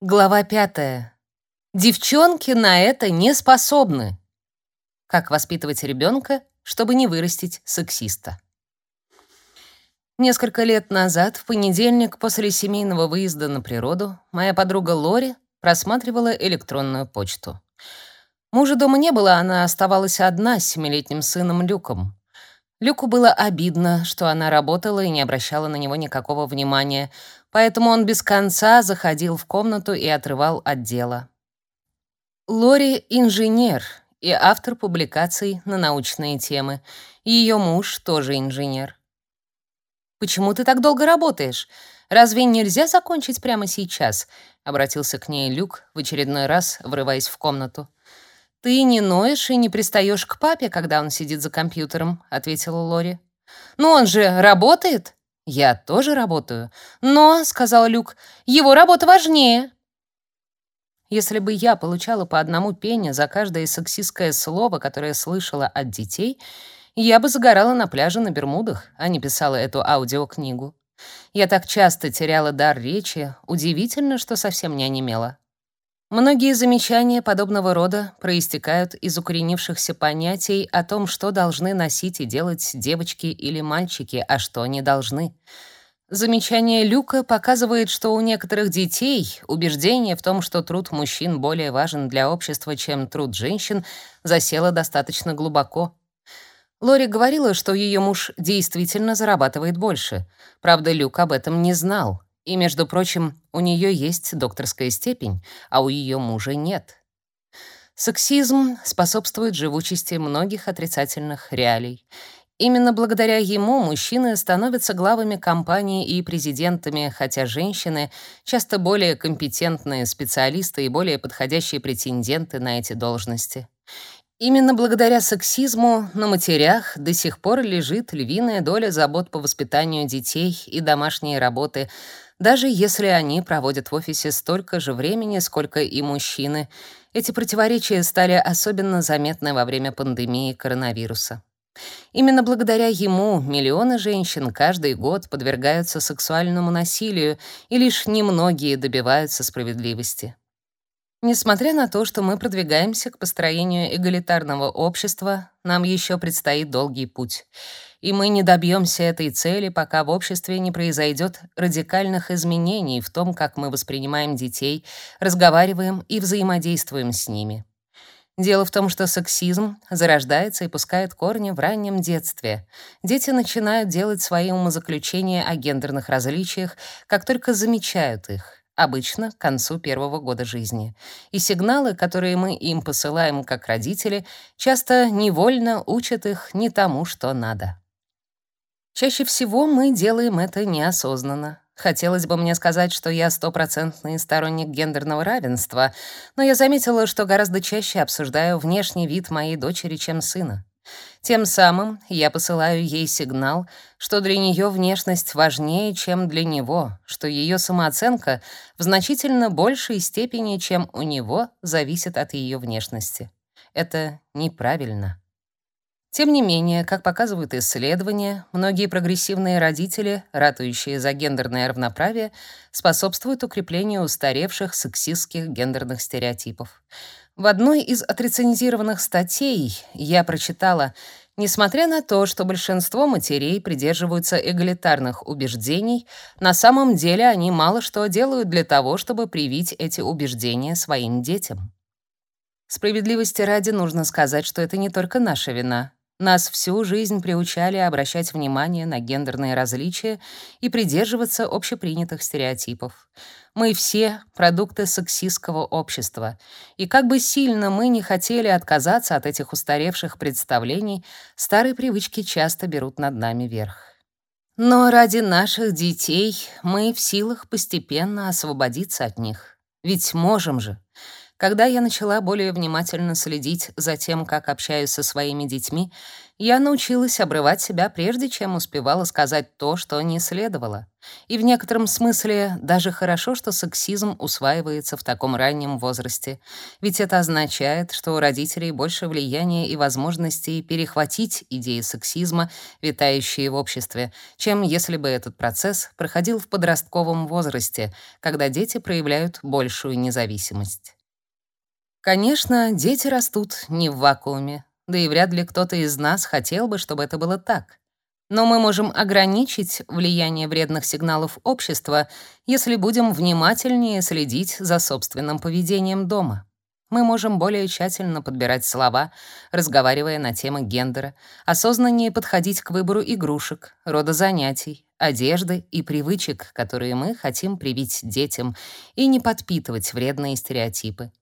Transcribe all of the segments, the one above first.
Глава пятая. Девчонки на это не способны. Как воспитывать ребенка, чтобы не вырастить сексиста. Несколько лет назад, в понедельник после семейного выезда на природу, моя подруга Лори просматривала электронную почту. Мужа дома не было, она оставалась одна с семилетним сыном Люком. Люку было обидно, что она работала и не обращала на него никакого внимания, поэтому он без конца заходил в комнату и отрывал от дела. Лори — инженер и автор публикаций на научные темы. Ее муж тоже инженер. «Почему ты так долго работаешь? Разве нельзя закончить прямо сейчас?» — обратился к ней Люк в очередной раз, врываясь в комнату. «Ты не ноешь и не пристаешь к папе, когда он сидит за компьютером», — ответила Лори. «Но он же работает?» «Я тоже работаю». «Но», — сказал Люк, — «его работа важнее». Если бы я получала по одному пенни за каждое сексистское слово, которое слышала от детей, я бы загорала на пляже на Бермудах, а не писала эту аудиокнигу. Я так часто теряла дар речи, удивительно, что совсем не онемела. Многие замечания подобного рода проистекают из укоренившихся понятий о том, что должны носить и делать девочки или мальчики, а что не должны. Замечание Люка показывает, что у некоторых детей убеждение в том, что труд мужчин более важен для общества, чем труд женщин, засело достаточно глубоко. Лори говорила, что ее муж действительно зарабатывает больше. Правда, Люк об этом не знал. И, между прочим, у нее есть докторская степень, а у ее мужа нет. Сексизм способствует живучести многих отрицательных реалий. Именно благодаря ему мужчины становятся главами компаний и президентами, хотя женщины часто более компетентные специалисты и более подходящие претенденты на эти должности. Именно благодаря сексизму на матерях до сих пор лежит львиная доля забот по воспитанию детей и домашней работы, даже если они проводят в офисе столько же времени, сколько и мужчины. Эти противоречия стали особенно заметны во время пандемии коронавируса. Именно благодаря ему миллионы женщин каждый год подвергаются сексуальному насилию, и лишь немногие добиваются справедливости. Несмотря на то, что мы продвигаемся к построению эгалитарного общества, нам еще предстоит долгий путь. И мы не добьемся этой цели, пока в обществе не произойдет радикальных изменений в том, как мы воспринимаем детей, разговариваем и взаимодействуем с ними. Дело в том, что сексизм зарождается и пускает корни в раннем детстве. Дети начинают делать свои умозаключения о гендерных различиях, как только замечают их обычно к концу первого года жизни. И сигналы, которые мы им посылаем как родители, часто невольно учат их не тому, что надо. Чаще всего мы делаем это неосознанно. Хотелось бы мне сказать, что я стопроцентный сторонник гендерного равенства, но я заметила, что гораздо чаще обсуждаю внешний вид моей дочери, чем сына. Тем самым я посылаю ей сигнал, что для нее внешность важнее, чем для него, что ее самооценка в значительно большей степени, чем у него, зависит от ее внешности. Это неправильно. Тем не менее, как показывают исследования, многие прогрессивные родители, ратующие за гендерное равноправие, способствуют укреплению устаревших сексистских гендерных стереотипов. В одной из отрецензированных статей я прочитала, несмотря на то, что большинство матерей придерживаются эгалитарных убеждений, на самом деле они мало что делают для того, чтобы привить эти убеждения своим детям. Справедливости ради нужно сказать, что это не только наша вина. Нас всю жизнь приучали обращать внимание на гендерные различия и придерживаться общепринятых стереотипов. Мы все продукты сексистского общества, и как бы сильно мы не хотели отказаться от этих устаревших представлений, старые привычки часто берут над нами верх. Но ради наших детей мы в силах постепенно освободиться от них. Ведь можем же. Когда я начала более внимательно следить за тем, как общаюсь со своими детьми, я научилась обрывать себя прежде, чем успевала сказать то, что не следовало. И в некотором смысле даже хорошо, что сексизм усваивается в таком раннем возрасте, ведь это означает, что у родителей больше влияния и возможностей перехватить идеи сексизма, витающие в обществе, чем если бы этот процесс проходил в подростковом возрасте, когда дети проявляют большую независимость. Конечно, дети растут не в вакууме, да и вряд ли кто-то из нас хотел бы, чтобы это было так. Но мы можем ограничить влияние вредных сигналов общества, если будем внимательнее следить за собственным поведением дома. Мы можем более тщательно подбирать слова, разговаривая на темы гендера, осознаннее подходить к выбору игрушек, рода занятий, одежды и привычек, которые мы хотим привить детям, и не подпитывать вредные стереотипы.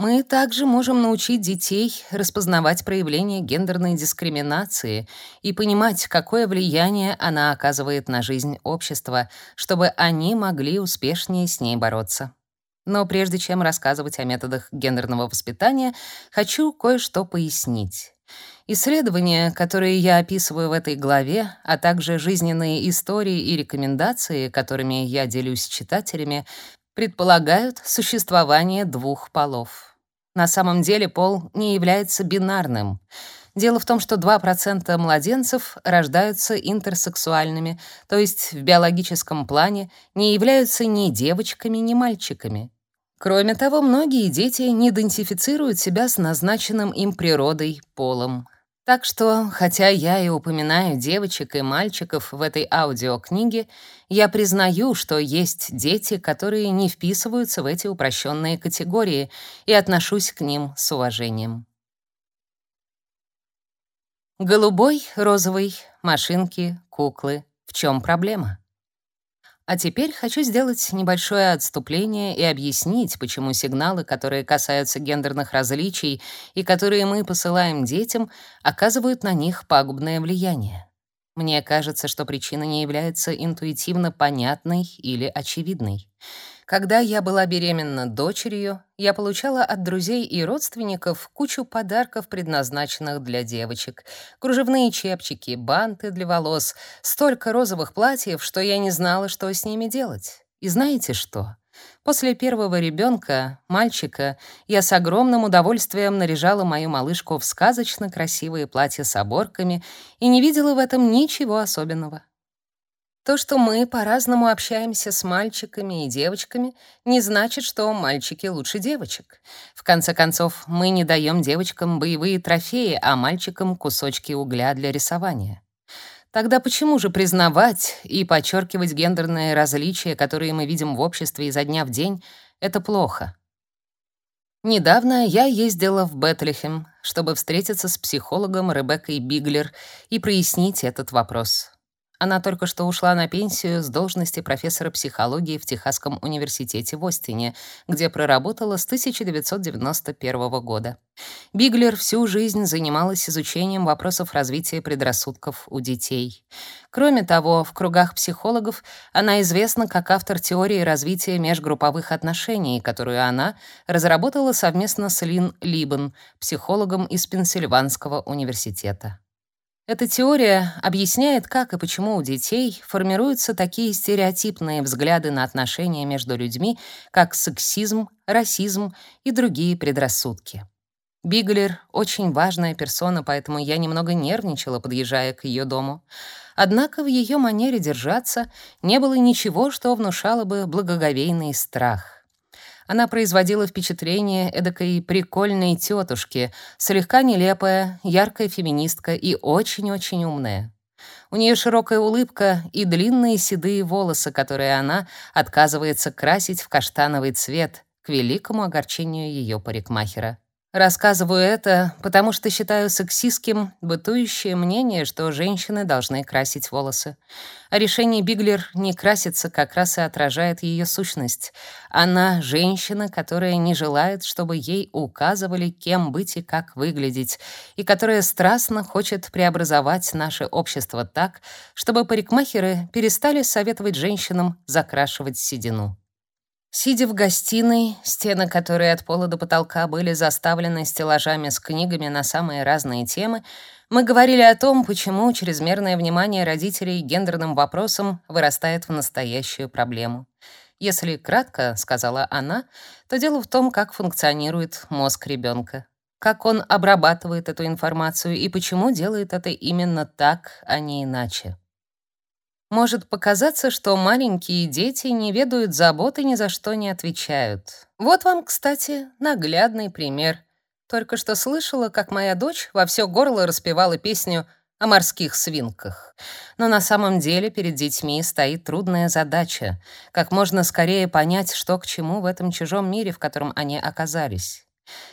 Мы также можем научить детей распознавать проявления гендерной дискриминации и понимать, какое влияние она оказывает на жизнь общества, чтобы они могли успешнее с ней бороться. Но прежде чем рассказывать о методах гендерного воспитания, хочу кое-что пояснить. Исследования, которые я описываю в этой главе, а также жизненные истории и рекомендации, которыми я делюсь с читателями, предполагают существование двух полов. На самом деле пол не является бинарным. Дело в том, что 2% младенцев рождаются интерсексуальными, то есть в биологическом плане не являются ни девочками, ни мальчиками. Кроме того, многие дети не идентифицируют себя с назначенным им природой полом. Так что, хотя я и упоминаю девочек и мальчиков в этой аудиокниге, я признаю, что есть дети, которые не вписываются в эти упрощенные категории, и отношусь к ним с уважением. Голубой, розовый, машинки, куклы. В чем проблема? А теперь хочу сделать небольшое отступление и объяснить, почему сигналы, которые касаются гендерных различий и которые мы посылаем детям, оказывают на них пагубное влияние. Мне кажется, что причина не является интуитивно понятной или очевидной. Когда я была беременна дочерью, я получала от друзей и родственников кучу подарков, предназначенных для девочек. Кружевные чепчики, банты для волос, столько розовых платьев, что я не знала, что с ними делать. И знаете что? После первого ребенка, мальчика, я с огромным удовольствием наряжала мою малышку в сказочно красивые платья с оборками и не видела в этом ничего особенного. То, что мы по-разному общаемся с мальчиками и девочками, не значит, что мальчики лучше девочек. В конце концов, мы не даем девочкам боевые трофеи, а мальчикам кусочки угля для рисования. Тогда почему же признавать и подчеркивать гендерные различия, которые мы видим в обществе изо дня в день, это плохо? Недавно я ездила в Бетлехем, чтобы встретиться с психологом Ребеккой Биглер и прояснить этот вопрос. Она только что ушла на пенсию с должности профессора психологии в Техасском университете в Остине, где проработала с 1991 года. Биглер всю жизнь занималась изучением вопросов развития предрассудков у детей. Кроме того, в кругах психологов она известна как автор теории развития межгрупповых отношений, которую она разработала совместно с Лин Либен, психологом из Пенсильванского университета. Эта теория объясняет, как и почему у детей формируются такие стереотипные взгляды на отношения между людьми, как сексизм, расизм и другие предрассудки. Биглер — очень важная персона, поэтому я немного нервничала, подъезжая к ее дому. Однако в ее манере держаться не было ничего, что внушало бы благоговейный страх. Она производила впечатление эдакой прикольной тетушки, слегка нелепая, яркая феминистка и очень-очень умная. У нее широкая улыбка и длинные седые волосы, которые она отказывается красить в каштановый цвет, к великому огорчению ее парикмахера. Рассказываю это, потому что считаю сексистским бытующее мнение, что женщины должны красить волосы. А решение Биглер не краситься как раз и отражает ее сущность. Она женщина, которая не желает, чтобы ей указывали, кем быть и как выглядеть, и которая страстно хочет преобразовать наше общество так, чтобы парикмахеры перестали советовать женщинам закрашивать седину. Сидя в гостиной, стены которой от пола до потолка были заставлены стеллажами с книгами на самые разные темы, мы говорили о том, почему чрезмерное внимание родителей гендерным вопросам вырастает в настоящую проблему. Если кратко, сказала она, то дело в том, как функционирует мозг ребенка, как он обрабатывает эту информацию и почему делает это именно так, а не иначе. Может показаться, что маленькие дети не ведают забот и ни за что не отвечают. Вот вам, кстати, наглядный пример. Только что слышала, как моя дочь во все горло распевала песню о морских свинках. Но на самом деле перед детьми стоит трудная задача: как можно скорее понять, что к чему в этом чужом мире, в котором они оказались.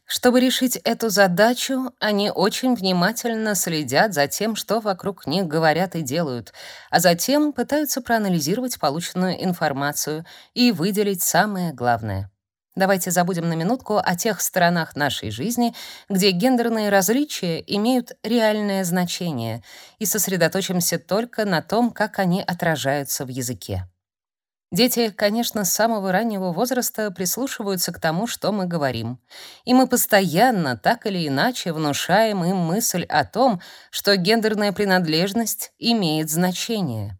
Чтобы решить эту задачу, они очень внимательно следят за тем, что вокруг них говорят и делают, а затем пытаются проанализировать полученную информацию и выделить самое главное. Давайте забудем на минутку о тех сторонах нашей жизни, где гендерные различия имеют реальное значение, и сосредоточимся только на том, как они отражаются в языке. Дети, конечно, с самого раннего возраста прислушиваются к тому, что мы говорим. И мы постоянно, так или иначе, внушаем им мысль о том, что гендерная принадлежность имеет значение.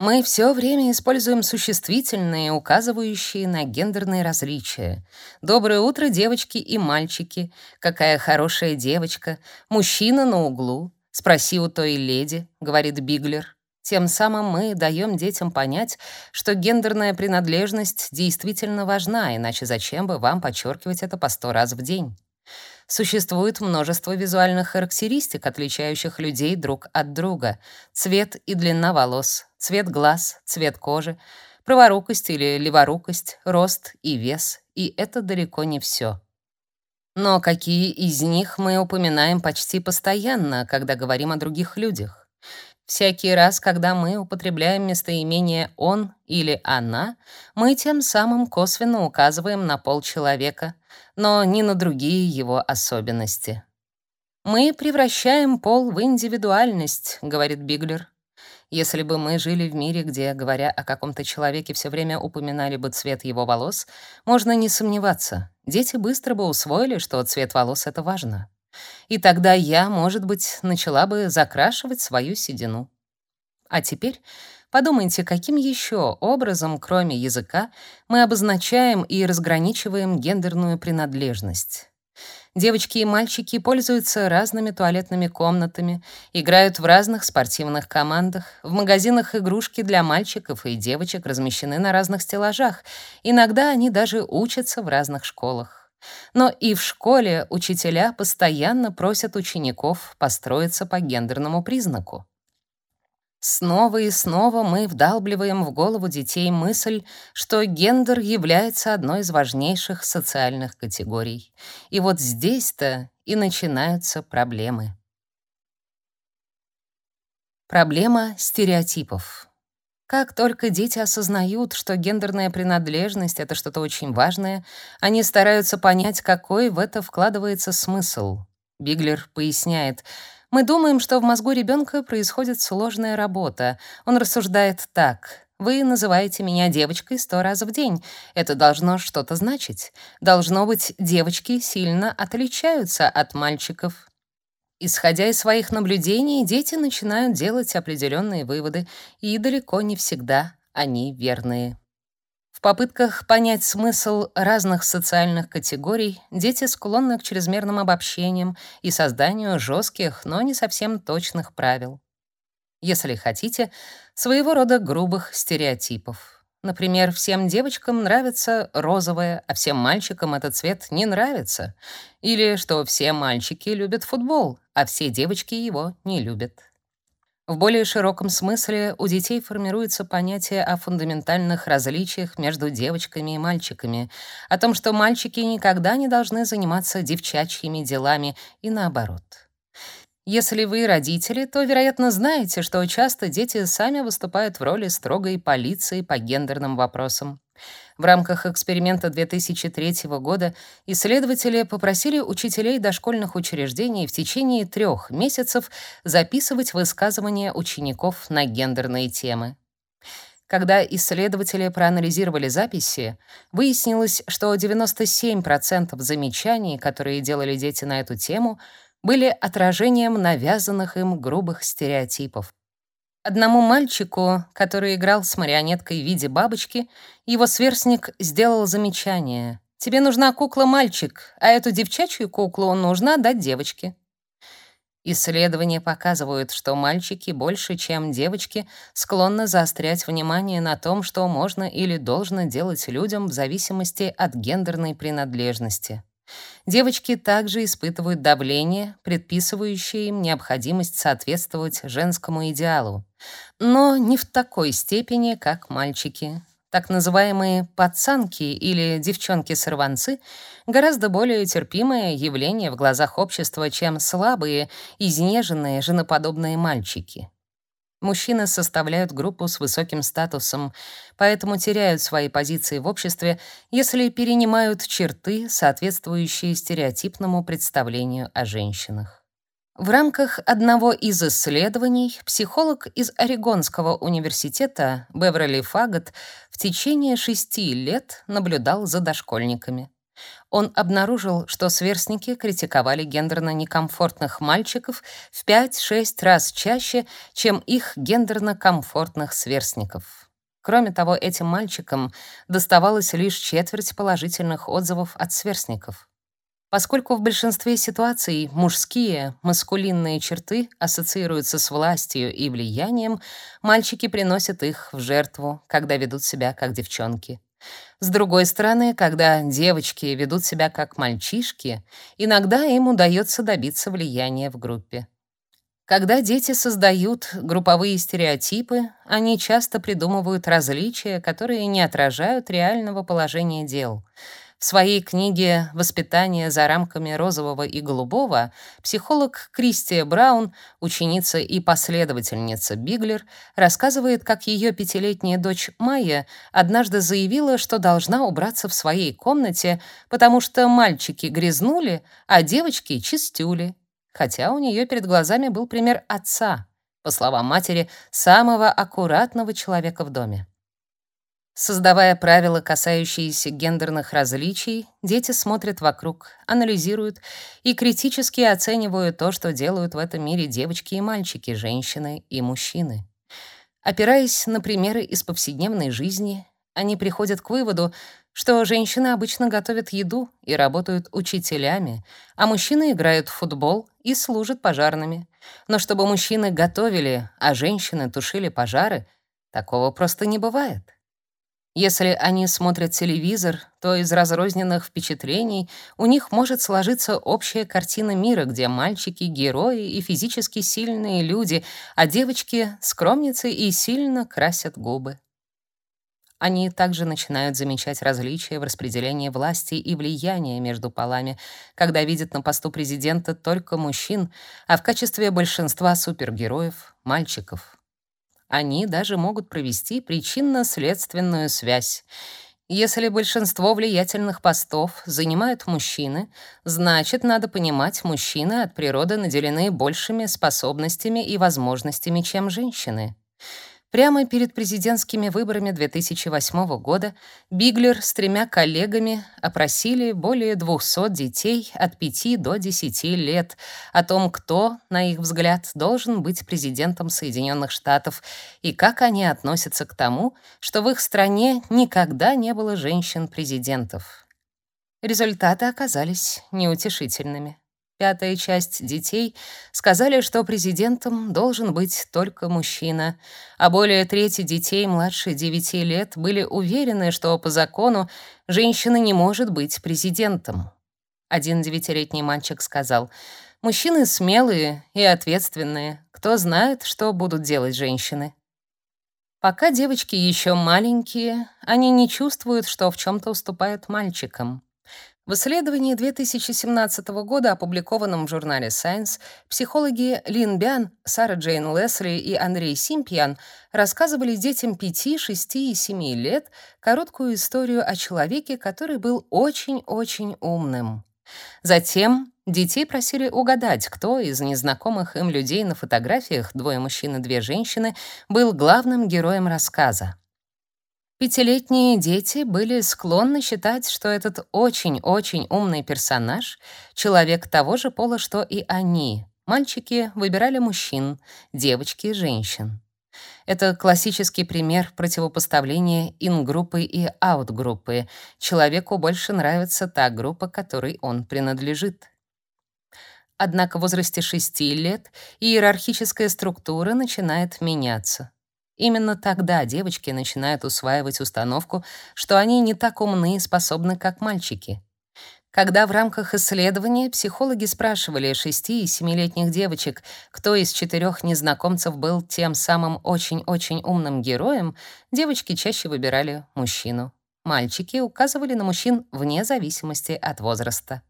Мы все время используем существительные, указывающие на гендерные различия. «Доброе утро, девочки и мальчики», «Какая хорошая девочка», «Мужчина на углу», «Спроси у той леди», — говорит Биглер. Тем самым мы даем детям понять, что гендерная принадлежность действительно важна, иначе зачем бы вам подчеркивать это по сто раз в день? Существует множество визуальных характеристик, отличающих людей друг от друга: цвет и длина волос, цвет глаз, цвет кожи, праворукость или леворукость, рост и вес, и это далеко не все. Но какие из них мы упоминаем почти постоянно, когда говорим о других людях? Всякий раз, когда мы употребляем местоимение «он» или «она», мы тем самым косвенно указываем на пол человека, но не на другие его особенности. «Мы превращаем пол в индивидуальность», — говорит Биглер. Если бы мы жили в мире, где, говоря о каком-то человеке, все время упоминали бы цвет его волос, можно не сомневаться, дети быстро бы усвоили, что цвет волос — это важно. И тогда я, может быть, начала бы закрашивать свою седину. А теперь подумайте, каким еще образом, кроме языка, мы обозначаем и разграничиваем гендерную принадлежность. Девочки и мальчики пользуются разными туалетными комнатами, играют в разных спортивных командах, в магазинах игрушки для мальчиков и девочек размещены на разных стеллажах. Иногда они даже учатся в разных школах. Но и в школе учителя постоянно просят учеников построиться по гендерному признаку. Снова и снова мы вдалбливаем в голову детей мысль, что гендер является одной из важнейших социальных категорий. И вот здесь-то и начинаются проблемы. Проблема стереотипов. Как только дети осознают, что гендерная принадлежность — это что-то очень важное, они стараются понять, какой в это вкладывается смысл. Биглер поясняет, «Мы думаем, что в мозгу ребенка происходит сложная работа. Он рассуждает так. Вы называете меня девочкой сто раз в день. Это должно что-то значить. Должно быть, девочки сильно отличаются от мальчиков. Исходя из своих наблюдений, дети начинают делать определенные выводы, и далеко не всегда они верные. В попытках понять смысл разных социальных категорий дети склонны к чрезмерным обобщениям и созданию жестких, но не совсем точных правил. Если хотите, своего рода грубых стереотипов. Например, всем девочкам нравится розовое, а всем мальчикам этот цвет не нравится. Или что все мальчики любят футбол, а все девочки его не любят. В более широком смысле у детей формируется понятие о фундаментальных различиях между девочками и мальчиками, о том, что мальчики никогда не должны заниматься девчачьими делами и наоборот. Если вы родители, то, вероятно, знаете, что часто дети сами выступают в роли строгой полиции по гендерным вопросам. В рамках эксперимента 2003 года исследователи попросили учителей дошкольных учреждений в течение трех месяцев записывать высказывания учеников на гендерные темы. Когда исследователи проанализировали записи, выяснилось, что 97% замечаний, которые делали дети на эту тему, были отражением навязанных им грубых стереотипов. Одному мальчику, который играл с марионеткой в виде бабочки, его сверстник сделал замечание: "Тебе нужна кукла-мальчик, а эту девчачью куклу нужно дать девочке". Исследования показывают, что мальчики больше, чем девочки, склонны заострять внимание на том, что можно или должно делать людям в зависимости от гендерной принадлежности. Девочки также испытывают давление, предписывающее им необходимость соответствовать женскому идеалу, но не в такой степени, как мальчики. Так называемые пацанки или девчонки-сорванцы гораздо более терпимое явление в глазах общества, чем слабые, изнеженные, женоподобные мальчики. Мужчины составляют группу с высоким статусом, поэтому теряют свои позиции в обществе, если перенимают черты, соответствующие стереотипному представлению о женщинах. В рамках одного из исследований психолог из Орегонского университета Беверли Фагот в течение шести лет наблюдал за дошкольниками. Он обнаружил, что сверстники критиковали гендерно некомфортных мальчиков в 5-6 раз чаще, чем их гендерно комфортных сверстников. Кроме того, этим мальчикам доставалось лишь четверть положительных отзывов от сверстников. Поскольку в большинстве ситуаций мужские, маскулинные черты ассоциируются с властью и влиянием, мальчики приносят их в жертву, когда ведут себя как девчонки. С другой стороны, когда девочки ведут себя как мальчишки, иногда им удается добиться влияния в группе. Когда дети создают групповые стереотипы, они часто придумывают различия, которые не отражают реального положения дел — в своей книге «Воспитание за рамками розового и голубого» психолог Кристия Браун, ученица и последовательница Биглер, рассказывает, как ее пятилетняя дочь Майя однажды заявила, что должна убраться в своей комнате, потому что мальчики грязнули, а девочки чистюли, хотя у нее перед глазами был пример отца, по словам матери, самого аккуратного человека в доме. Создавая правила, касающиеся гендерных различий, дети смотрят вокруг, анализируют и критически оценивают то, что делают в этом мире девочки и мальчики, женщины и мужчины. Опираясь на примеры из повседневной жизни, они приходят к выводу, что женщины обычно готовят еду и работают учителями, а мужчины играют в футбол и служат пожарными. Но чтобы мужчины готовили, а женщины тушили пожары, такого просто не бывает. Если они смотрят телевизор, то из разрозненных впечатлений у них может сложиться общая картина мира, где мальчики — герои и физически сильные люди, а девочки — скромницы и сильно красят губы. Они также начинают замечать различия в распределении власти и влияния между полами, когда видят на посту президента только мужчин, а в качестве большинства супергероев — мальчиков. Они даже могут провести причинно-следственную связь. Если большинство влиятельных постов занимают мужчины, значит, надо понимать, мужчины от природы наделены большими способностями и возможностями, чем женщины. Прямо перед президентскими выборами 2008 года Биглер с тремя коллегами опросили более 200 детей от 5 до 10 лет о том, кто, на их взгляд, должен быть президентом Соединенных Штатов и как они относятся к тому, что в их стране никогда не было женщин-президентов. Результаты оказались неутешительными. Пятая часть детей сказали, что президентом должен быть только мужчина, а более трети детей младше 9 лет были уверены, что по закону женщина не может быть президентом. Один девятилетний мальчик сказал: "Мужчины смелые и ответственные. Кто знает, что будут делать женщины?" Пока девочки еще маленькие, они не чувствуют, что в чем то уступают мальчикам. В исследовании 2017 года, опубликованном в журнале Science, психологи Лин Бян, Сара Джейн Лесли и Андрей Симпьян рассказывали детям 5, 6 и 7 лет короткую историю о человеке, который был очень-очень умным. Затем детей просили угадать, кто из незнакомых им людей на фотографиях, двое мужчин и две женщины, был главным героем рассказа. Пятилетние дети были склонны считать, что этот очень-очень умный персонаж — человек того же пола, что и они. Мальчики выбирали мужчин, девочки — женщин. Это классический пример противопоставления ин-группы и аут-группы. Человеку больше нравится та группа, которой он принадлежит. Однако в возрасте 6 лет иерархическая структура начинает меняться. Именно тогда девочки начинают усваивать установку, что они не так умны и способны, как мальчики. Когда в рамках исследования психологи спрашивали 6- и 7-летних девочек, кто из четырех незнакомцев был тем самым очень-очень умным героем, девочки чаще выбирали мужчину. Мальчики указывали на мужчин вне зависимости от возраста.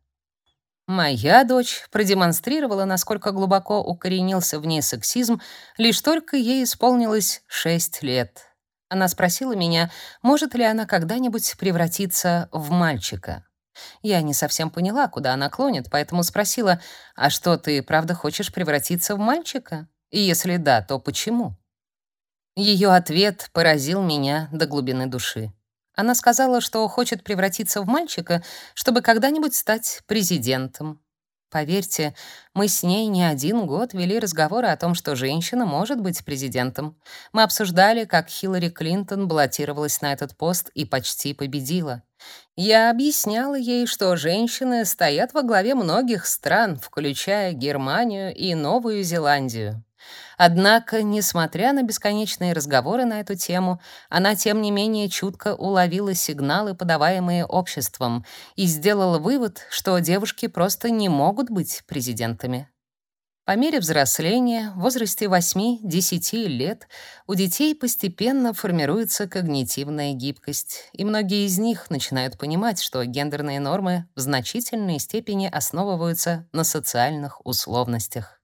Моя дочь продемонстрировала, насколько глубоко укоренился в ней сексизм, лишь только ей исполнилось 6 лет. Она спросила меня, может ли она когда-нибудь превратиться в мальчика. Я не совсем поняла, куда она клонит, поэтому спросила: "А что, ты правда хочешь превратиться в мальчика? И если да, то почему?" Ее ответ поразил меня до глубины души. Она сказала, что хочет превратиться в мальчика, чтобы когда-нибудь стать президентом. Поверьте, мы с ней не один год вели разговоры о том, что женщина может быть президентом. Мы обсуждали, как Хиллари Клинтон баллотировалась на этот пост и почти победила. Я объясняла ей, что женщины стоят во главе многих стран, включая Германию и Новую Зеландию. Однако, несмотря на бесконечные разговоры на эту тему, она тем не менее чутко уловила сигналы, подаваемые обществом, и сделала вывод, что девушки просто не могут быть президентами. По мере взросления, в возрасте 8-10 лет, у детей постепенно формируется когнитивная гибкость, и многие из них начинают понимать, что гендерные нормы в значительной степени основываются на социальных условностях.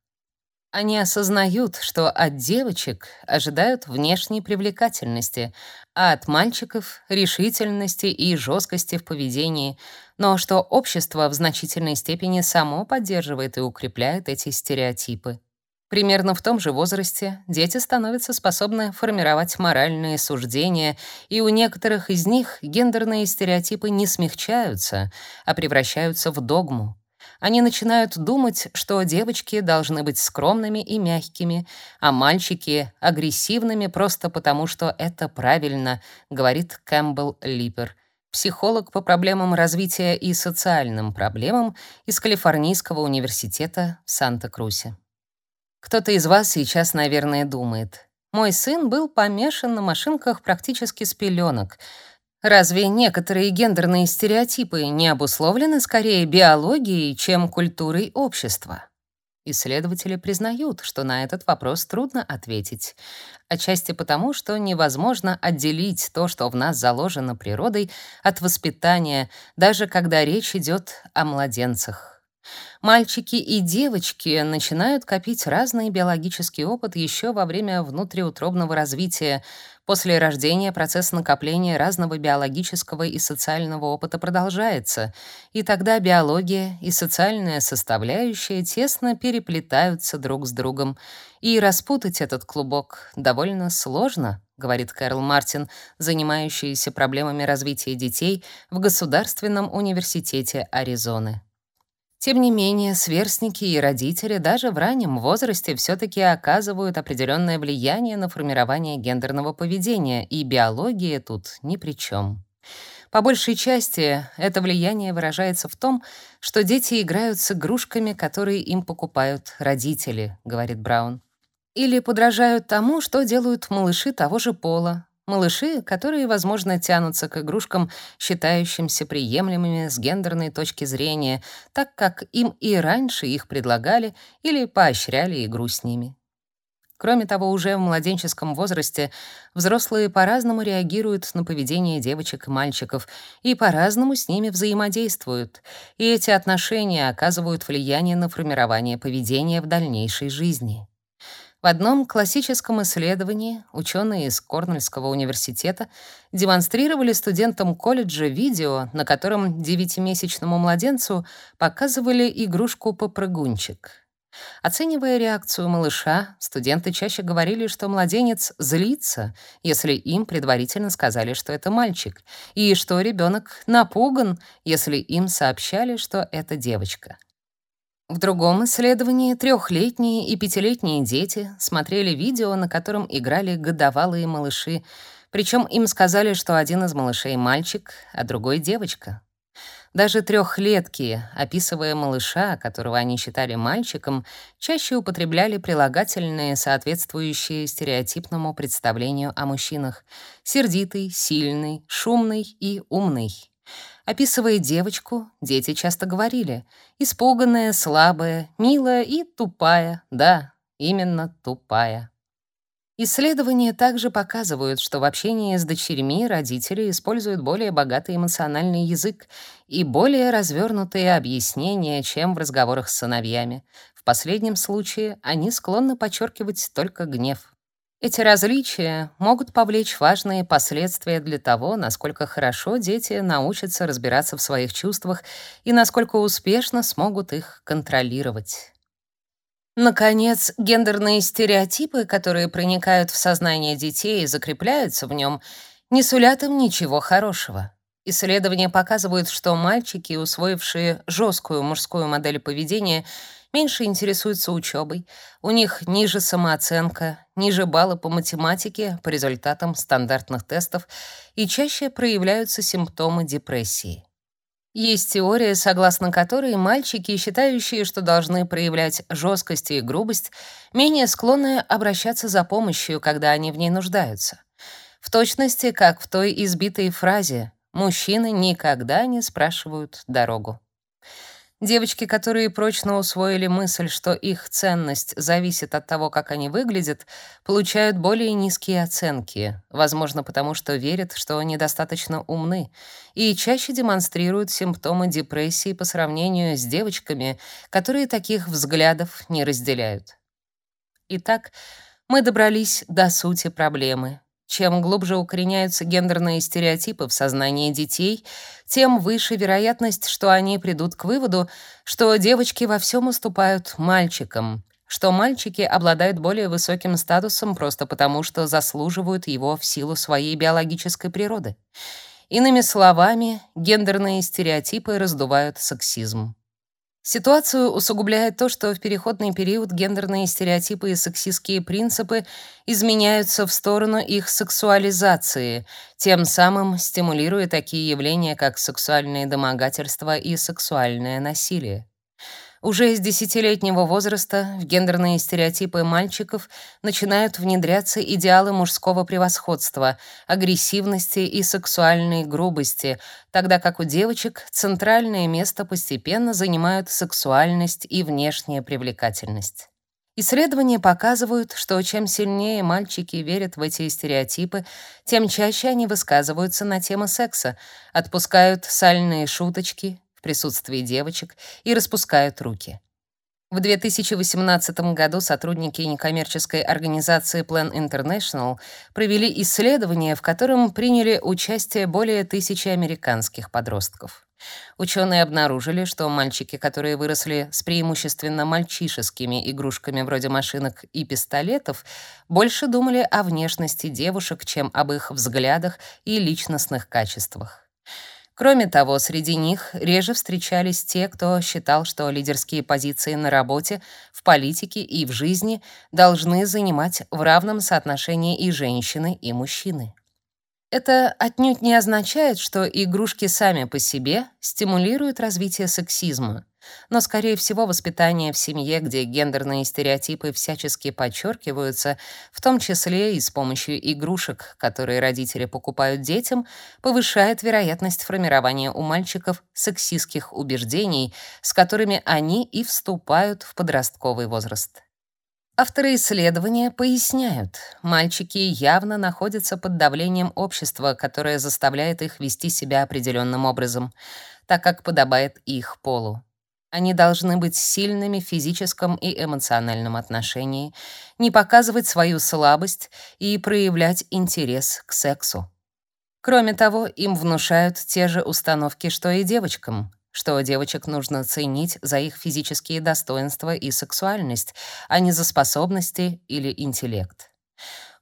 Они осознают, что от девочек ожидают внешней привлекательности, а от мальчиков — решительности и жесткости в поведении, но что общество в значительной степени само поддерживает и укрепляет эти стереотипы. Примерно в том же возрасте дети становятся способны формировать моральные суждения, и у некоторых из них гендерные стереотипы не смягчаются, а превращаются в догму. Они начинают думать, что девочки должны быть скромными и мягкими, а мальчики — агрессивными просто потому, что это правильно, говорит Кэмпбелл Липпер, психолог по проблемам развития и социальным проблемам из Калифорнийского университета в Санта-Крусе. Кто-то из вас сейчас, наверное, думает, мой сын был помешан на машинках практически с пеленок — Разве некоторые гендерные стереотипы не обусловлены скорее биологией, чем культурой общества? Исследователи признают, что на этот вопрос трудно ответить, отчасти потому, что невозможно отделить то, что в нас заложено природой, от воспитания, даже когда речь идет о младенцах. Мальчики и девочки начинают копить разный биологический опыт еще во время внутриутробного развития, После рождения процесс накопления разного биологического и социального опыта продолжается, и тогда биология и социальная составляющая тесно переплетаются друг с другом, и распутать этот клубок довольно сложно, говорит Кэрл Мартин, занимающийся проблемами развития детей в Государственном университете Аризоны. Тем не менее, сверстники и родители даже в раннем возрасте все-таки оказывают определенное влияние на формирование гендерного поведения, и биология тут ни при чем. По большей части это влияние выражается в том, что дети играют с игрушками, которые им покупают родители, говорит Браун. Или подражают тому, что делают малыши того же пола, Малыши, которые, возможно, тянутся к игрушкам, считающимся приемлемыми с гендерной точки зрения, так как им и раньше их предлагали или поощряли игру с ними. Кроме того, уже в младенческом возрасте взрослые по-разному реагируют на поведение девочек и мальчиков и по-разному с ними взаимодействуют, и эти отношения оказывают влияние на формирование поведения в дальнейшей жизни. В одном классическом исследовании ученые из Корнельского университета демонстрировали студентам колледжа видео, на котором девятимесячному младенцу показывали игрушку-попрыгунчик. Оценивая реакцию малыша, студенты чаще говорили, что младенец злится, если им предварительно сказали, что это мальчик, и что ребенок напуган, если им сообщали, что это девочка. В другом исследовании трехлетние и пятилетние дети смотрели видео, на котором играли годовалые малыши, причем им сказали, что один из малышей мальчик, а другой девочка. Даже трехлетки, описывая малыша, которого они считали мальчиком, чаще употребляли прилагательные, соответствующие стереотипному представлению о мужчинах: сердитый, сильный, шумный и умный. Описывая девочку, дети часто говорили: испуганная, слабая, милая и тупая. Да, именно тупая. Исследования также показывают, что в общении с дочерьми родители используют более богатый эмоциональный язык и более развернутые объяснения, чем в разговорах с сыновьями. В последнем случае они склонны подчеркивать только гнев. Эти различия могут повлечь важные последствия для того, насколько хорошо дети научатся разбираться в своих чувствах и насколько успешно смогут их контролировать. Наконец, гендерные стереотипы, которые проникают в сознание детей и закрепляются в нем, не сулят им ничего хорошего. Исследования показывают, что мальчики, усвоившие жесткую мужскую модель поведения, меньше интересуются учебой, у них ниже самооценка, ниже баллы по математике по результатам стандартных тестов и чаще проявляются симптомы депрессии. Есть теория, согласно которой мальчики, считающие, что должны проявлять жесткость и грубость, менее склонны обращаться за помощью, когда они в ней нуждаются. В точности, как в той избитой фразе «мужчины никогда не спрашивают дорогу». Девочки, которые прочно усвоили мысль, что их ценность зависит от того, как они выглядят, получают более низкие оценки, возможно, потому что верят, что они достаточно умны, и чаще демонстрируют симптомы депрессии по сравнению с девочками, которые таких взглядов не разделяют. Итак, мы добрались до сути проблемы. Чем глубже укореняются гендерные стереотипы в сознании детей, тем выше вероятность, что они придут к выводу, что девочки во всем уступают мальчикам, что мальчики обладают более высоким статусом просто потому, что заслуживают его в силу своей биологической природы. Иными словами, гендерные стереотипы раздувают сексизм. Ситуацию усугубляет то, что в переходный период гендерные стереотипы и сексистские принципы изменяются в сторону их сексуализации, тем самым стимулируя такие явления, как сексуальные домогательства и сексуальное насилие. Уже с десятилетнего возраста в гендерные стереотипы мальчиков начинают внедряться идеалы мужского превосходства, агрессивности и сексуальной грубости, тогда как у девочек центральное место постепенно занимают сексуальность и внешняя привлекательность. Исследования показывают, что чем сильнее мальчики верят в эти стереотипы, тем чаще они высказываются на темы секса, отпускают сальные шуточки, присутствии девочек и распускают руки. В 2018 году сотрудники некоммерческой организации Plan International провели исследование, в котором приняли участие более тысячи американских подростков. Ученые обнаружили, что мальчики, которые выросли с преимущественно мальчишескими игрушками вроде машинок и пистолетов, больше думали о внешности девушек, чем об их взглядах и личностных качествах. Кроме того, среди них реже встречались те, кто считал, что лидерские позиции на работе, в политике и в жизни должны занимать в равном соотношении и женщины, и мужчины. Это отнюдь не означает, что игрушки сами по себе стимулируют развитие сексизма, но, скорее всего, воспитание в семье, где гендерные стереотипы всячески подчеркиваются, в том числе и с помощью игрушек, которые родители покупают детям, повышает вероятность формирования у мальчиков сексистских убеждений, с которыми они и вступают в подростковый возраст. Авторы исследования поясняют, мальчики явно находятся под давлением общества, которое заставляет их вести себя определенным образом, так как подобает их полу. Они должны быть сильными в физическом и эмоциональном отношении, не показывать свою слабость и проявлять интерес к сексу. Кроме того, им внушают те же установки, что и девочкам. что девочек нужно ценить за их физические достоинства и сексуальность, а не за способности или интеллект.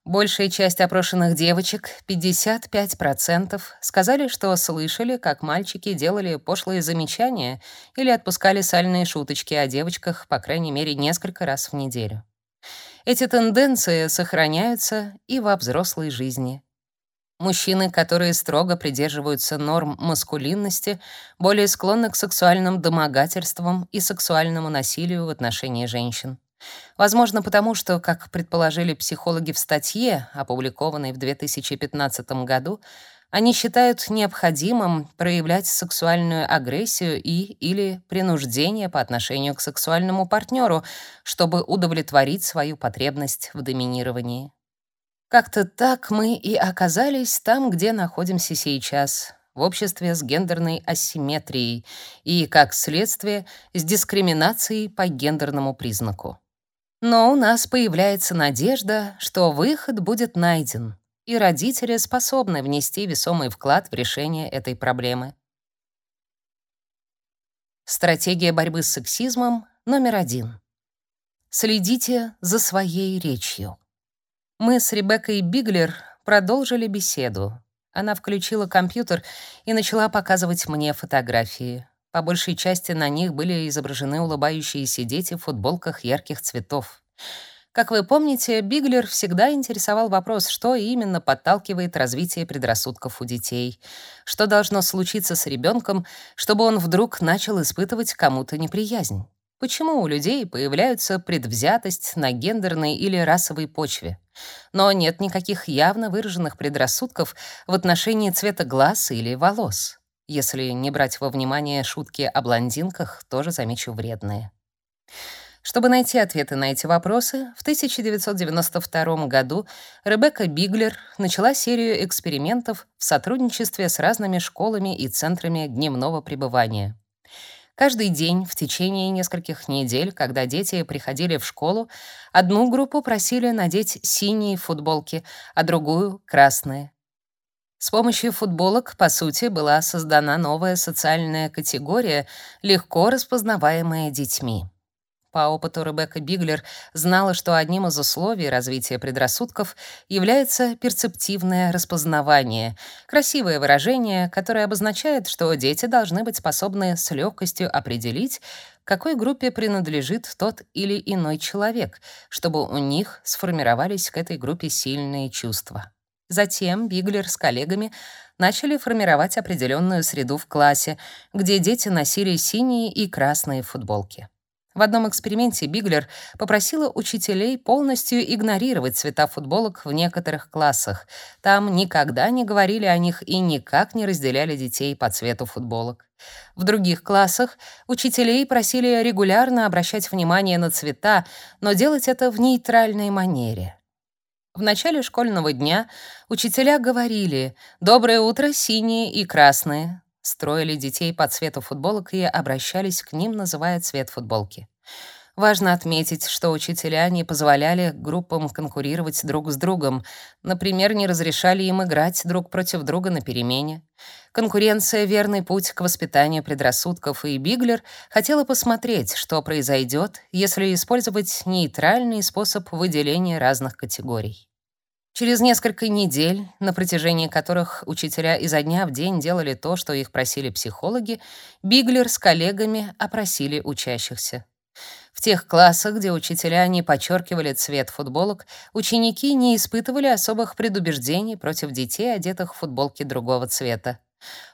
Большая часть опрошенных девочек, 55%, сказали, что слышали, как мальчики делали пошлые замечания или отпускали сальные шуточки о девочках, по крайней мере, несколько раз в неделю. Эти тенденции сохраняются и во взрослой жизни. Мужчины, которые строго придерживаются норм маскулинности, более склонны к сексуальным домогательствам и сексуальному насилию в отношении женщин. Возможно, потому что, как предположили психологи в статье, опубликованной в 2015 году, они считают необходимым проявлять сексуальную агрессию и или принуждение по отношению к сексуальному партнеру, чтобы удовлетворить свою потребность в доминировании. Как-то так мы и оказались там, где находимся сейчас, в обществе с гендерной асимметрией и, как следствие, с дискриминацией по гендерному признаку. Но у нас появляется надежда, что выход будет найден, и родители способны внести весомый вклад в решение этой проблемы. Стратегия борьбы с сексизмом номер один. Следите за своей речью. Мы с Ребеккой Биглер продолжили беседу. Она включила компьютер и начала показывать мне фотографии. По большей части на них были изображены улыбающиеся дети в футболках ярких цветов. Как вы помните, Биглер всегда интересовал вопрос, что именно подталкивает развитие предрассудков у детей, что должно случиться с ребенком, чтобы он вдруг начал испытывать кому-то неприязнь. Почему у людей появляются предвзятость на гендерной или расовой почве? Но нет никаких явно выраженных предрассудков в отношении цвета глаз или волос. Если не брать во внимание шутки о блондинках, тоже замечу вредные. Чтобы найти ответы на эти вопросы, в 1992 году Ребекка Биглер начала серию экспериментов в сотрудничестве с разными школами и центрами дневного пребывания. Каждый день в течение нескольких недель, когда дети приходили в школу, одну группу просили надеть синие футболки, а другую — красные. С помощью футболок, по сути, была создана новая социальная категория, легко распознаваемая детьми. По опыту Ребекка Биглер знала, что одним из условий развития предрассудков является перцептивное распознавание, красивое выражение, которое обозначает, что дети должны быть способны с легкостью определить, какой группе принадлежит тот или иной человек, чтобы у них сформировались к этой группе сильные чувства. Затем Биглер с коллегами начали формировать определенную среду в классе, где дети носили синие и красные футболки. В одном эксперименте Биглер попросила учителей полностью игнорировать цвета футболок в некоторых классах. Там никогда не говорили о них и никак не разделяли детей по цвету футболок. В других классах учителей просили регулярно обращать внимание на цвета, но делать это в нейтральной манере. В начале школьного дня учителя говорили «Доброе утро, синие и красные», строили детей по цвету футболок и обращались к ним, называя цвет футболки. Важно отметить, что учителя не позволяли группам конкурировать друг с другом, например, не разрешали им играть друг против друга на перемене. Конкуренция — верный путь к воспитанию предрассудков, и Биглер хотела посмотреть, что произойдет, если использовать нейтральный способ выделения разных категорий. Через несколько недель, на протяжении которых учителя изо дня в день делали то, что их просили психологи, Биглер с коллегами опросили учащихся. В тех классах, где учителя не подчеркивали цвет футболок, ученики не испытывали особых предубеждений против детей, одетых в футболки другого цвета.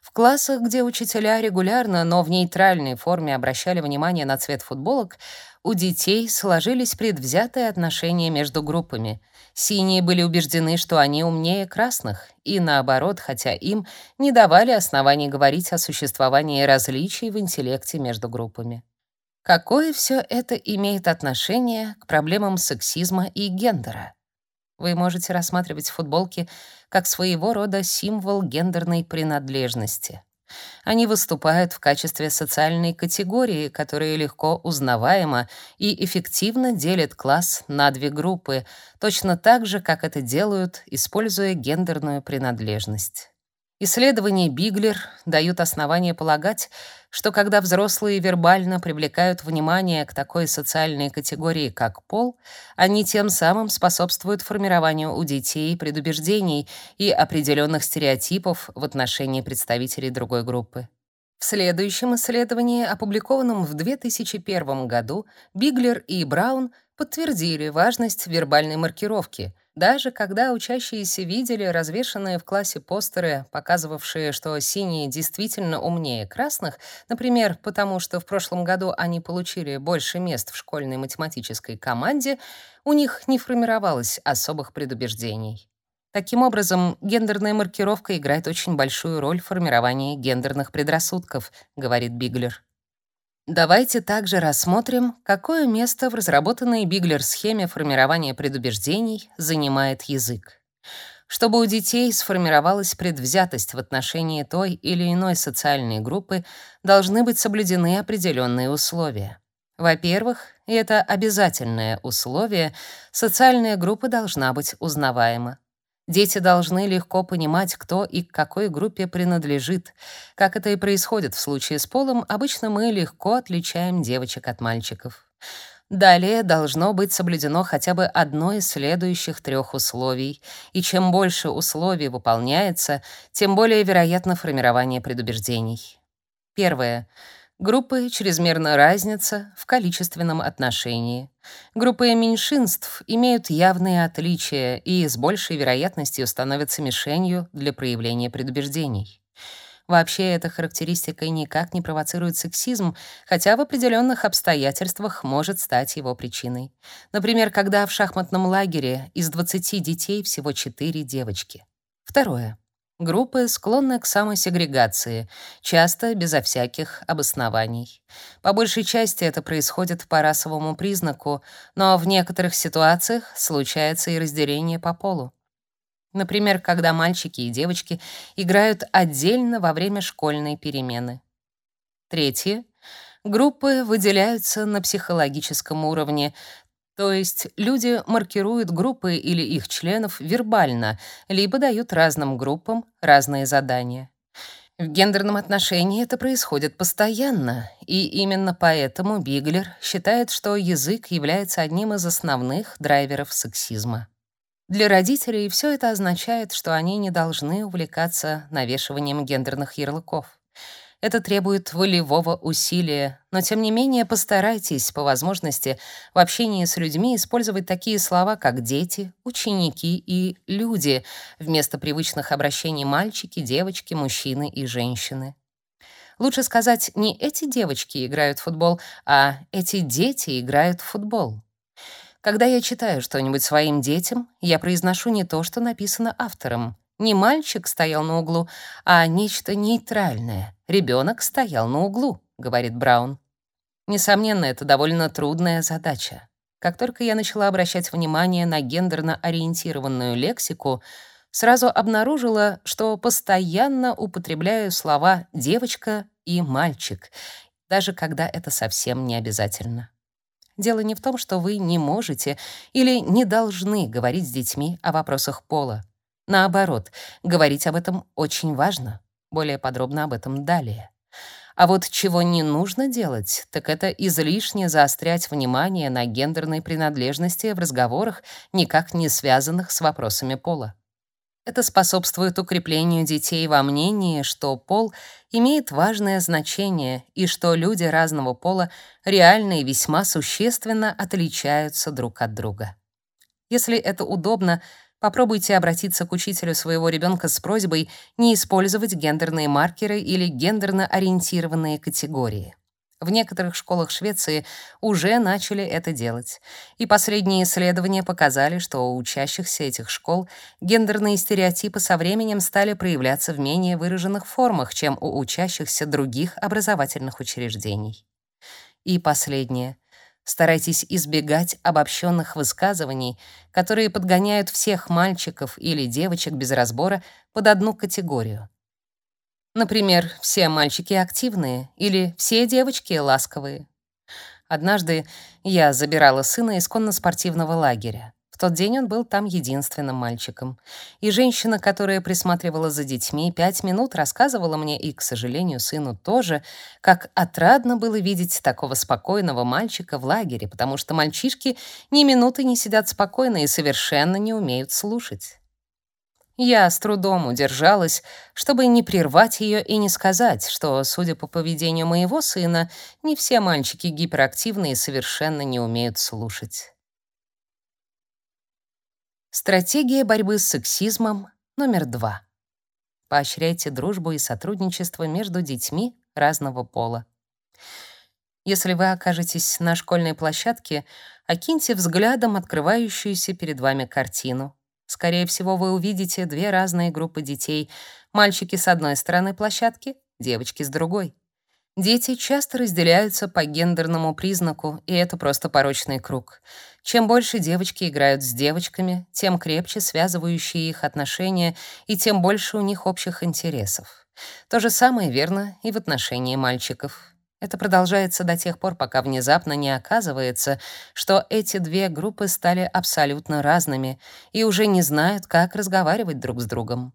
В классах, где учителя регулярно, но в нейтральной форме обращали внимание на цвет футболок, у детей сложились предвзятые отношения между группами. Синие были убеждены, что они умнее красных, и наоборот, хотя им не давали оснований говорить о существовании различий в интеллекте между группами. Какое все это имеет отношение к проблемам сексизма и гендера? Вы можете рассматривать футболки как своего рода символ гендерной принадлежности. Они выступают в качестве социальной категории, которая легко узнаваема и эффективно делит класс на две группы, точно так же, как это делают, используя гендерную принадлежность. Исследования Биглер дают основания полагать, что когда взрослые вербально привлекают внимание к такой социальной категории, как пол, они тем самым способствуют формированию у детей предубеждений и определенных стереотипов в отношении представителей другой группы. В следующем исследовании, опубликованном в 2001 году, Биглер и Браун подтвердили важность вербальной маркировки — даже когда учащиеся видели развешанные в классе постеры, показывавшие, что синие действительно умнее красных, например, потому что в прошлом году они получили больше мест в школьной математической команде, у них не формировалось особых предубеждений. Таким образом, гендерная маркировка играет очень большую роль в формировании гендерных предрассудков, говорит Биглер. Давайте также рассмотрим, какое место в разработанной Биглер-схеме формирования предубеждений занимает язык. Чтобы у детей сформировалась предвзятость в отношении той или иной социальной группы, должны быть соблюдены определенные условия. Во-первых, и это обязательное условие, социальная группа должна быть узнаваема. Дети должны легко понимать, кто и к какой группе принадлежит. Как это и происходит в случае с полом, обычно мы легко отличаем девочек от мальчиков. Далее должно быть соблюдено хотя бы одно из следующих трех условий, и чем больше условий выполняется, тем более вероятно формирование предубеждений. Первое. Группы чрезмерно разнятся в количественном отношении. Группы меньшинств имеют явные отличия и с большей вероятностью становятся мишенью для проявления предубеждений. Вообще, эта характеристика никак не провоцирует сексизм, хотя в определенных обстоятельствах может стать его причиной. Например, когда в шахматном лагере из 20 детей всего 4 девочки. Второе. Группы склонны к самосегрегации, часто безо всяких обоснований. По большей части это происходит по расовому признаку, но в некоторых ситуациях случается и разделение по полу. Например, когда мальчики и девочки играют отдельно во время школьной перемены. Третье. Группы выделяются на психологическом уровне, то есть люди маркируют группы или их членов вербально, либо дают разным группам разные задания. В гендерном отношении это происходит постоянно, и именно поэтому Биглер считает, что язык является одним из основных драйверов сексизма. Для родителей все это означает, что они не должны увлекаться навешиванием гендерных ярлыков. Это требует волевого усилия, но тем не менее постарайтесь по возможности в общении с людьми использовать такие слова, как дети, ученики и люди, вместо привычных обращений мальчики, девочки, мужчины и женщины. Лучше сказать не эти девочки играют в футбол, а эти дети играют в футбол. Когда я читаю что-нибудь своим детям, я произношу не то, что написано автором. Не мальчик стоял на углу, а нечто нейтральное. Ребенок стоял на углу, говорит Браун. Несомненно, это довольно трудная задача. Как только я начала обращать внимание на гендерно ориентированную лексику, сразу обнаружила, что постоянно употребляю слова девочка и мальчик, даже когда это совсем не обязательно. Дело не в том, что вы не можете или не должны говорить с детьми о вопросах пола. Наоборот, говорить об этом очень важно. Более подробно об этом далее. А вот чего не нужно делать, так это излишне заострять внимание на гендерной принадлежности в разговорах, никак не связанных с вопросами пола. Это способствует укреплению детей во мнении, что пол имеет важное значение и что люди разного пола реально и весьма существенно отличаются друг от друга. Если это удобно, Попробуйте обратиться к учителю своего ребенка с просьбой не использовать гендерные маркеры или гендерно ориентированные категории. В некоторых школах Швеции уже начали это делать. И последние исследования показали, что у учащихся этих школ гендерные стереотипы со временем стали проявляться в менее выраженных формах, чем у учащихся других образовательных учреждений. И последнее. Старайтесь избегать обобщенных высказываний, которые подгоняют всех мальчиков или девочек без разбора под одну категорию. Например, все мальчики активные или все девочки ласковые. Однажды я забирала сына из конно-спортивного лагеря. Тот день он был там единственным мальчиком. И женщина, которая присматривала за детьми, пять минут рассказывала мне, и, к сожалению, сыну тоже, как отрадно было видеть такого спокойного мальчика в лагере, потому что мальчишки ни минуты не сидят спокойно и совершенно не умеют слушать. Я с трудом удержалась, чтобы не прервать ее и не сказать, что, судя по поведению моего сына, не все мальчики гиперактивны и совершенно не умеют слушать. Стратегия борьбы с сексизмом номер два. Поощряйте дружбу и сотрудничество между детьми разного пола. Если вы окажетесь на школьной площадке, окиньте взглядом открывающуюся перед вами картину. Скорее всего, вы увидите две разные группы детей: мальчики с одной стороны площадки, девочки с другой. Дети часто разделяются по гендерному признаку, и это просто порочный круг. Чем больше девочки играют с девочками, тем крепче связывающие их отношения, и тем больше у них общих интересов. То же самое верно и в отношении мальчиков. Это продолжается до тех пор, пока внезапно не оказывается, что эти две группы стали абсолютно разными и уже не знают, как разговаривать друг с другом.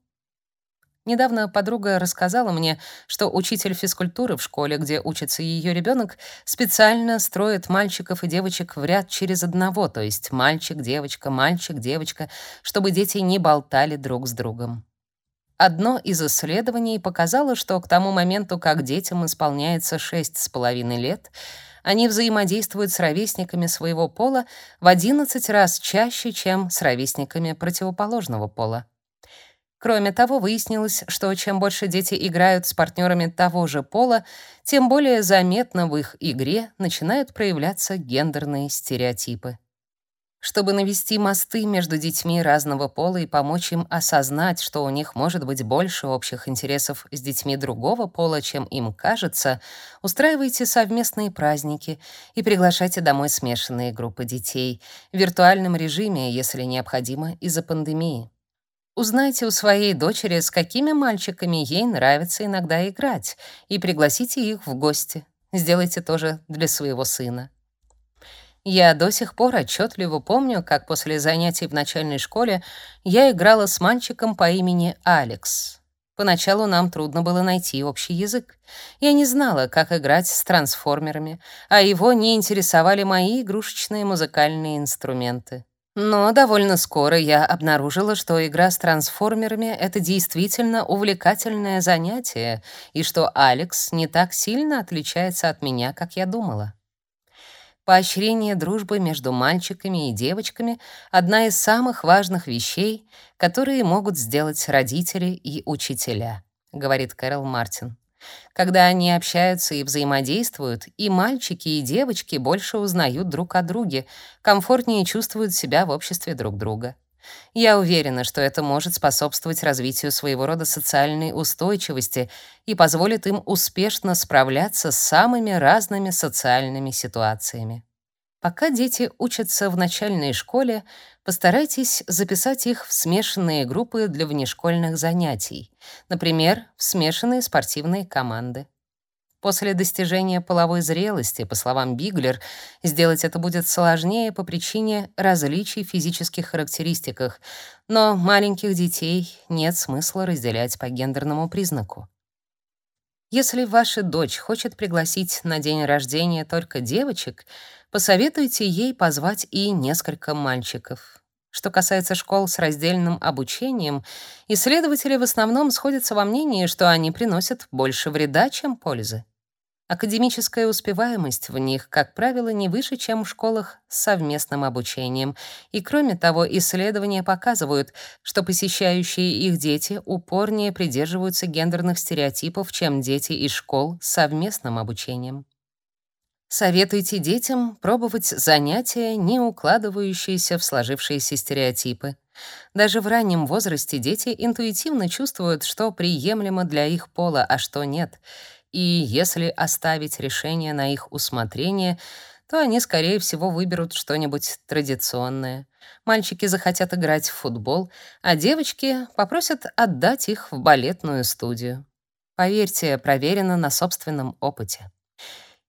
Недавно подруга рассказала мне, что учитель физкультуры в школе, где учится ее ребенок, специально строит мальчиков и девочек в ряд через одного, то есть мальчик, девочка, мальчик, девочка, чтобы дети не болтали друг с другом. Одно из исследований показало, что к тому моменту, как детям исполняется шесть с половиной лет, они взаимодействуют с ровесниками своего пола в 11 раз чаще, чем с ровесниками противоположного пола. Кроме того, выяснилось, что чем больше дети играют с партнерами того же пола, тем более заметно в их игре начинают проявляться гендерные стереотипы чтобы навести мосты между детьми разного пола и помочь им осознать, что у них может быть больше общих интересов с детьми другого пола, чем им кажется, устраивайте совместные праздники и приглашайте домой смешанные группы детей в виртуальном режиме, если необходимо, из-за пандемии. Узнайте у своей дочери, с какими мальчиками ей нравится иногда играть, и пригласите их в гости. Сделайте тоже для своего сына. Я до сих пор отчетливо помню, как после занятий в начальной школе я играла с мальчиком по имени Алекс. Поначалу нам трудно было найти общий язык. Я не знала, как играть с трансформерами, а его не интересовали мои игрушечные музыкальные инструменты. Но довольно скоро я обнаружила, что игра с трансформерами — это действительно увлекательное занятие, и что Алекс не так сильно отличается от меня, как я думала. Поощрение дружбы между мальчиками и девочками — одна из самых важных вещей, которые могут сделать родители и учителя, говорит Кэрол Мартин. Когда они общаются и взаимодействуют, и мальчики, и девочки больше узнают друг о друге, комфортнее чувствуют себя в обществе друг друга. Я уверена, что это может способствовать развитию своего рода социальной устойчивости и позволит им успешно справляться с самыми разными социальными ситуациями. Пока дети учатся в начальной школе, постарайтесь записать их в смешанные группы для внешкольных занятий, например, в смешанные спортивные команды. После достижения половой зрелости, по словам Биглер, сделать это будет сложнее по причине различий в физических характеристиках, но маленьких детей нет смысла разделять по гендерному признаку. Если ваша дочь хочет пригласить на день рождения только девочек, посоветуйте ей позвать и несколько мальчиков. Что касается школ с раздельным обучением, исследователи в основном сходятся во мнении, что они приносят больше вреда, чем пользы. Академическая успеваемость в них, как правило, не выше, чем в школах с совместным обучением. И кроме того, исследования показывают, что посещающие их дети упорнее придерживаются гендерных стереотипов, чем дети из школ с совместным обучением. Советуйте детям пробовать занятия, не укладывающиеся в сложившиеся стереотипы. Даже в раннем возрасте дети интуитивно чувствуют, что приемлемо для их пола, а что нет — и если оставить решение на их усмотрение, то они, скорее всего, выберут что-нибудь традиционное. Мальчики захотят играть в футбол, а девочки попросят отдать их в балетную студию. Поверьте, проверено на собственном опыте.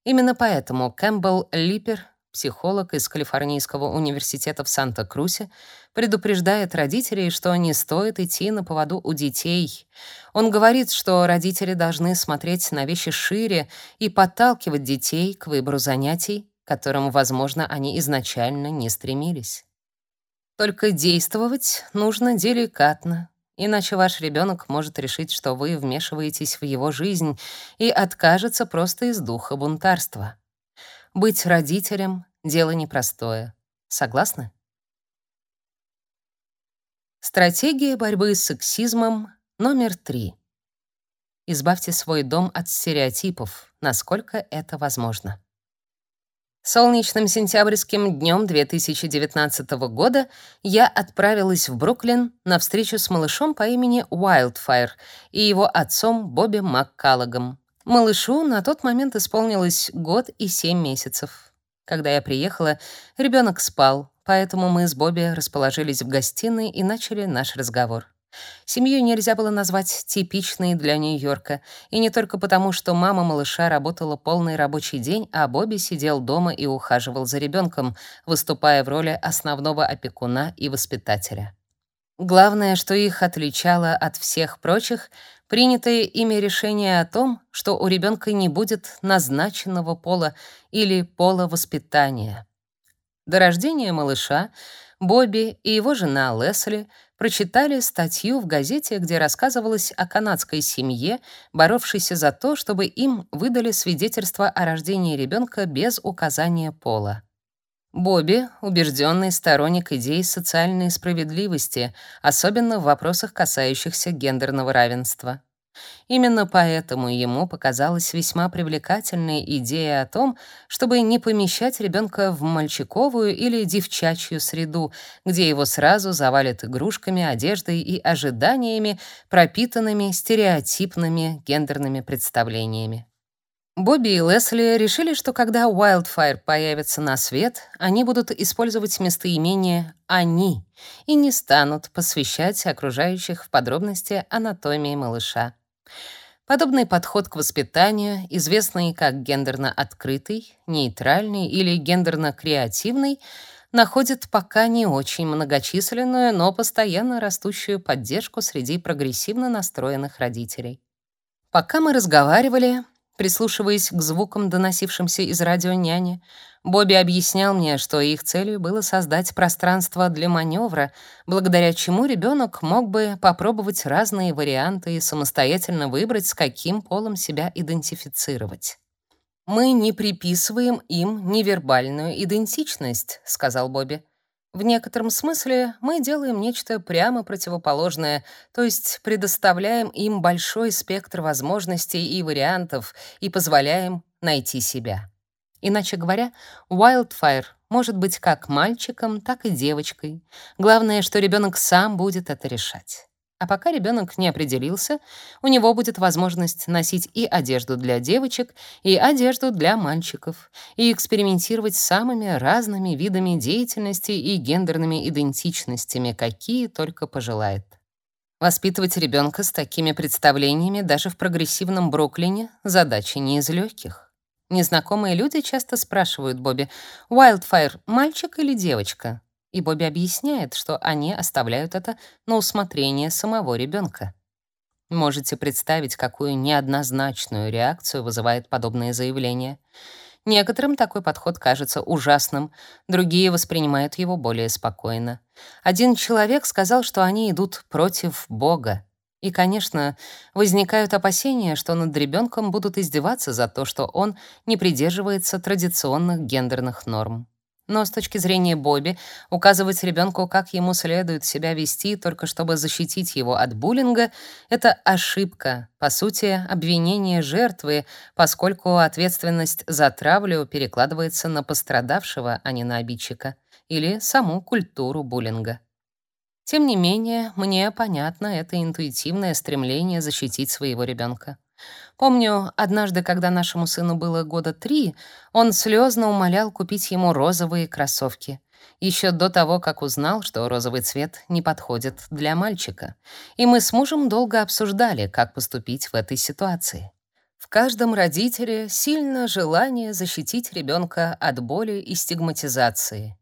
Именно поэтому Кэмпбелл Липпер психолог из Калифорнийского университета в Санта-Крусе, предупреждает родителей, что не стоит идти на поводу у детей. Он говорит, что родители должны смотреть на вещи шире и подталкивать детей к выбору занятий, к которым, возможно, они изначально не стремились. Только действовать нужно деликатно, иначе ваш ребенок может решить, что вы вмешиваетесь в его жизнь и откажется просто из духа бунтарства. Быть родителем — дело непростое. Согласны? Стратегия борьбы с сексизмом номер три. Избавьте свой дом от стереотипов, насколько это возможно. Солнечным сентябрьским днем 2019 года я отправилась в Бруклин на встречу с малышом по имени Wildfire и его отцом Бобби Маккаллагом. Малышу на тот момент исполнилось год и семь месяцев. Когда я приехала, ребенок спал, поэтому мы с Бобби расположились в гостиной и начали наш разговор. Семью нельзя было назвать типичной для Нью-Йорка, и не только потому, что мама малыша работала полный рабочий день, а Бобби сидел дома и ухаживал за ребенком, выступая в роли основного опекуна и воспитателя. Главное, что их отличало от всех прочих, принятое ими решение о том, что у ребенка не будет назначенного пола или пола воспитания. До рождения малыша Бобби и его жена Лесли прочитали статью в газете, где рассказывалось о канадской семье, боровшейся за то, чтобы им выдали свидетельство о рождении ребенка без указания пола. Бобби — убежденный сторонник идей социальной справедливости, особенно в вопросах, касающихся гендерного равенства. Именно поэтому ему показалась весьма привлекательной идея о том, чтобы не помещать ребенка в мальчиковую или девчачью среду, где его сразу завалят игрушками, одеждой и ожиданиями, пропитанными стереотипными гендерными представлениями. Бобби и Лесли решили, что когда Wildfire появится на свет, они будут использовать местоимение «они» и не станут посвящать окружающих в подробности анатомии малыша. Подобный подход к воспитанию, известный как гендерно открытый, нейтральный или гендерно креативный, находит пока не очень многочисленную, но постоянно растущую поддержку среди прогрессивно настроенных родителей. Пока мы разговаривали, Прислушиваясь к звукам, доносившимся из радио няни, Бобби объяснял мне, что их целью было создать пространство для маневра, благодаря чему ребенок мог бы попробовать разные варианты и самостоятельно выбрать, с каким полом себя идентифицировать. «Мы не приписываем им невербальную идентичность», — сказал Бобби. В некотором смысле мы делаем нечто прямо противоположное, то есть предоставляем им большой спектр возможностей и вариантов и позволяем найти себя. Иначе говоря, Wildfire может быть как мальчиком, так и девочкой. Главное, что ребенок сам будет это решать. А пока ребенок не определился, у него будет возможность носить и одежду для девочек, и одежду для мальчиков, и экспериментировать с самыми разными видами деятельности и гендерными идентичностями, какие только пожелает. Воспитывать ребенка с такими представлениями даже в прогрессивном Бруклине задача не из легких. Незнакомые люди часто спрашивают Бобби: "Wildfire мальчик или девочка?" И Бобби объясняет, что они оставляют это на усмотрение самого ребенка. Можете представить, какую неоднозначную реакцию вызывает подобное заявление. Некоторым такой подход кажется ужасным, другие воспринимают его более спокойно. Один человек сказал, что они идут против Бога. И, конечно, возникают опасения, что над ребенком будут издеваться за то, что он не придерживается традиционных гендерных норм. Но с точки зрения Бобби, указывать ребенку, как ему следует себя вести, только чтобы защитить его от буллинга, это ошибка, по сути, обвинение жертвы, поскольку ответственность за травлю перекладывается на пострадавшего, а не на обидчика, или саму культуру буллинга. Тем не менее, мне понятно это интуитивное стремление защитить своего ребенка. Помню, однажды, когда нашему сыну было года три, он слезно умолял купить ему розовые кроссовки. Еще до того, как узнал, что розовый цвет не подходит для мальчика. И мы с мужем долго обсуждали, как поступить в этой ситуации. В каждом родителе сильно желание защитить ребенка от боли и стигматизации.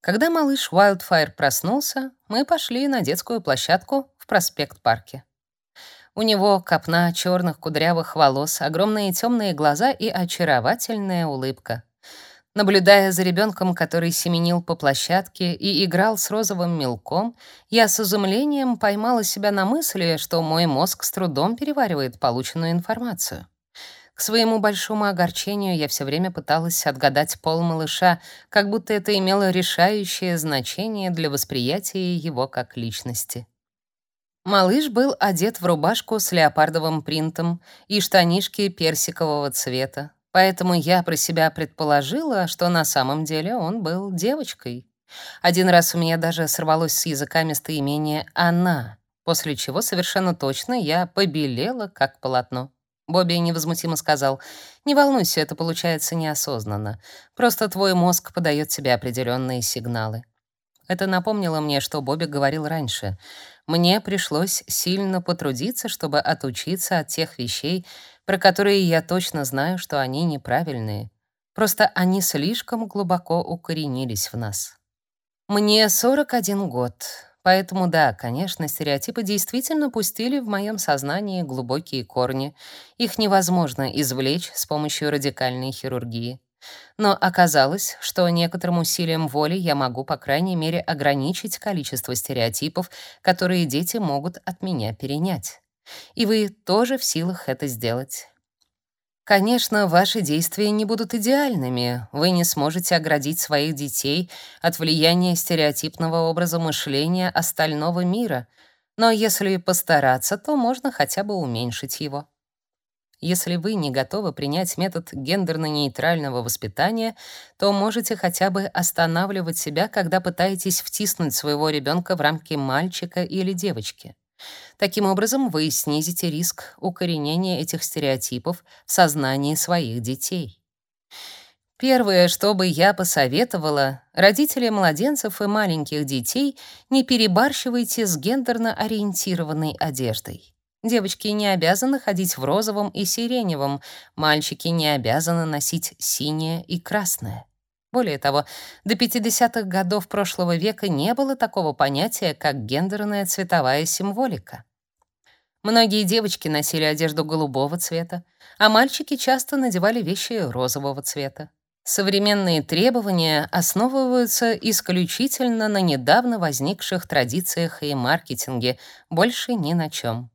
Когда малыш Wildfire проснулся, мы пошли на детскую площадку в проспект-парке. У него копна черных кудрявых волос, огромные темные глаза и очаровательная улыбка. Наблюдая за ребенком, который семенил по площадке и играл с розовым мелком, я с изумлением поймала себя на мысли, что мой мозг с трудом переваривает полученную информацию. К своему большому огорчению я все время пыталась отгадать пол малыша, как будто это имело решающее значение для восприятия его как личности. Малыш был одет в рубашку с леопардовым принтом и штанишки персикового цвета, поэтому я про себя предположила, что на самом деле он был девочкой. Один раз у меня даже сорвалось с языка местоимение «она», после чего совершенно точно я побелела, как полотно. Бобби невозмутимо сказал, «Не волнуйся, это получается неосознанно. Просто твой мозг подает тебе определенные сигналы». Это напомнило мне, что Бобби говорил раньше. Мне пришлось сильно потрудиться, чтобы отучиться от тех вещей, про которые я точно знаю, что они неправильные. Просто они слишком глубоко укоренились в нас. Мне 41 год, поэтому да, конечно, стереотипы действительно пустили в моем сознании глубокие корни. Их невозможно извлечь с помощью радикальной хирургии. Но оказалось, что некоторым усилием воли я могу, по крайней мере, ограничить количество стереотипов, которые дети могут от меня перенять. И вы тоже в силах это сделать. Конечно, ваши действия не будут идеальными. Вы не сможете оградить своих детей от влияния стереотипного образа мышления остального мира, но если постараться, то можно хотя бы уменьшить его. Если вы не готовы принять метод гендерно-нейтрального воспитания, то можете хотя бы останавливать себя, когда пытаетесь втиснуть своего ребенка в рамки мальчика или девочки. Таким образом, вы снизите риск укоренения этих стереотипов в сознании своих детей. Первое, что бы я посоветовала, родители младенцев и маленьких детей, не перебарщивайте с гендерно ориентированной одеждой. Девочки не обязаны ходить в розовом и сиреневом, мальчики не обязаны носить синее и красное. Более того, до 50-х годов прошлого века не было такого понятия, как гендерная цветовая символика. Многие девочки носили одежду голубого цвета, а мальчики часто надевали вещи розового цвета. Современные требования основываются исключительно на недавно возникших традициях и маркетинге, больше ни на чем.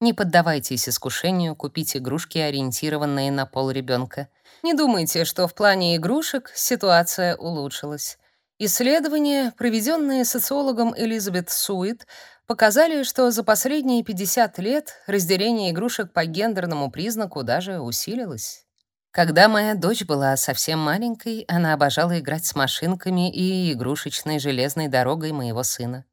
Не поддавайтесь искушению купить игрушки, ориентированные на пол ребенка. Не думайте, что в плане игрушек ситуация улучшилась. Исследования, проведенные социологом Элизабет Суит, показали, что за последние 50 лет разделение игрушек по гендерному признаку даже усилилось. Когда моя дочь была совсем маленькой, она обожала играть с машинками и игрушечной железной дорогой моего сына.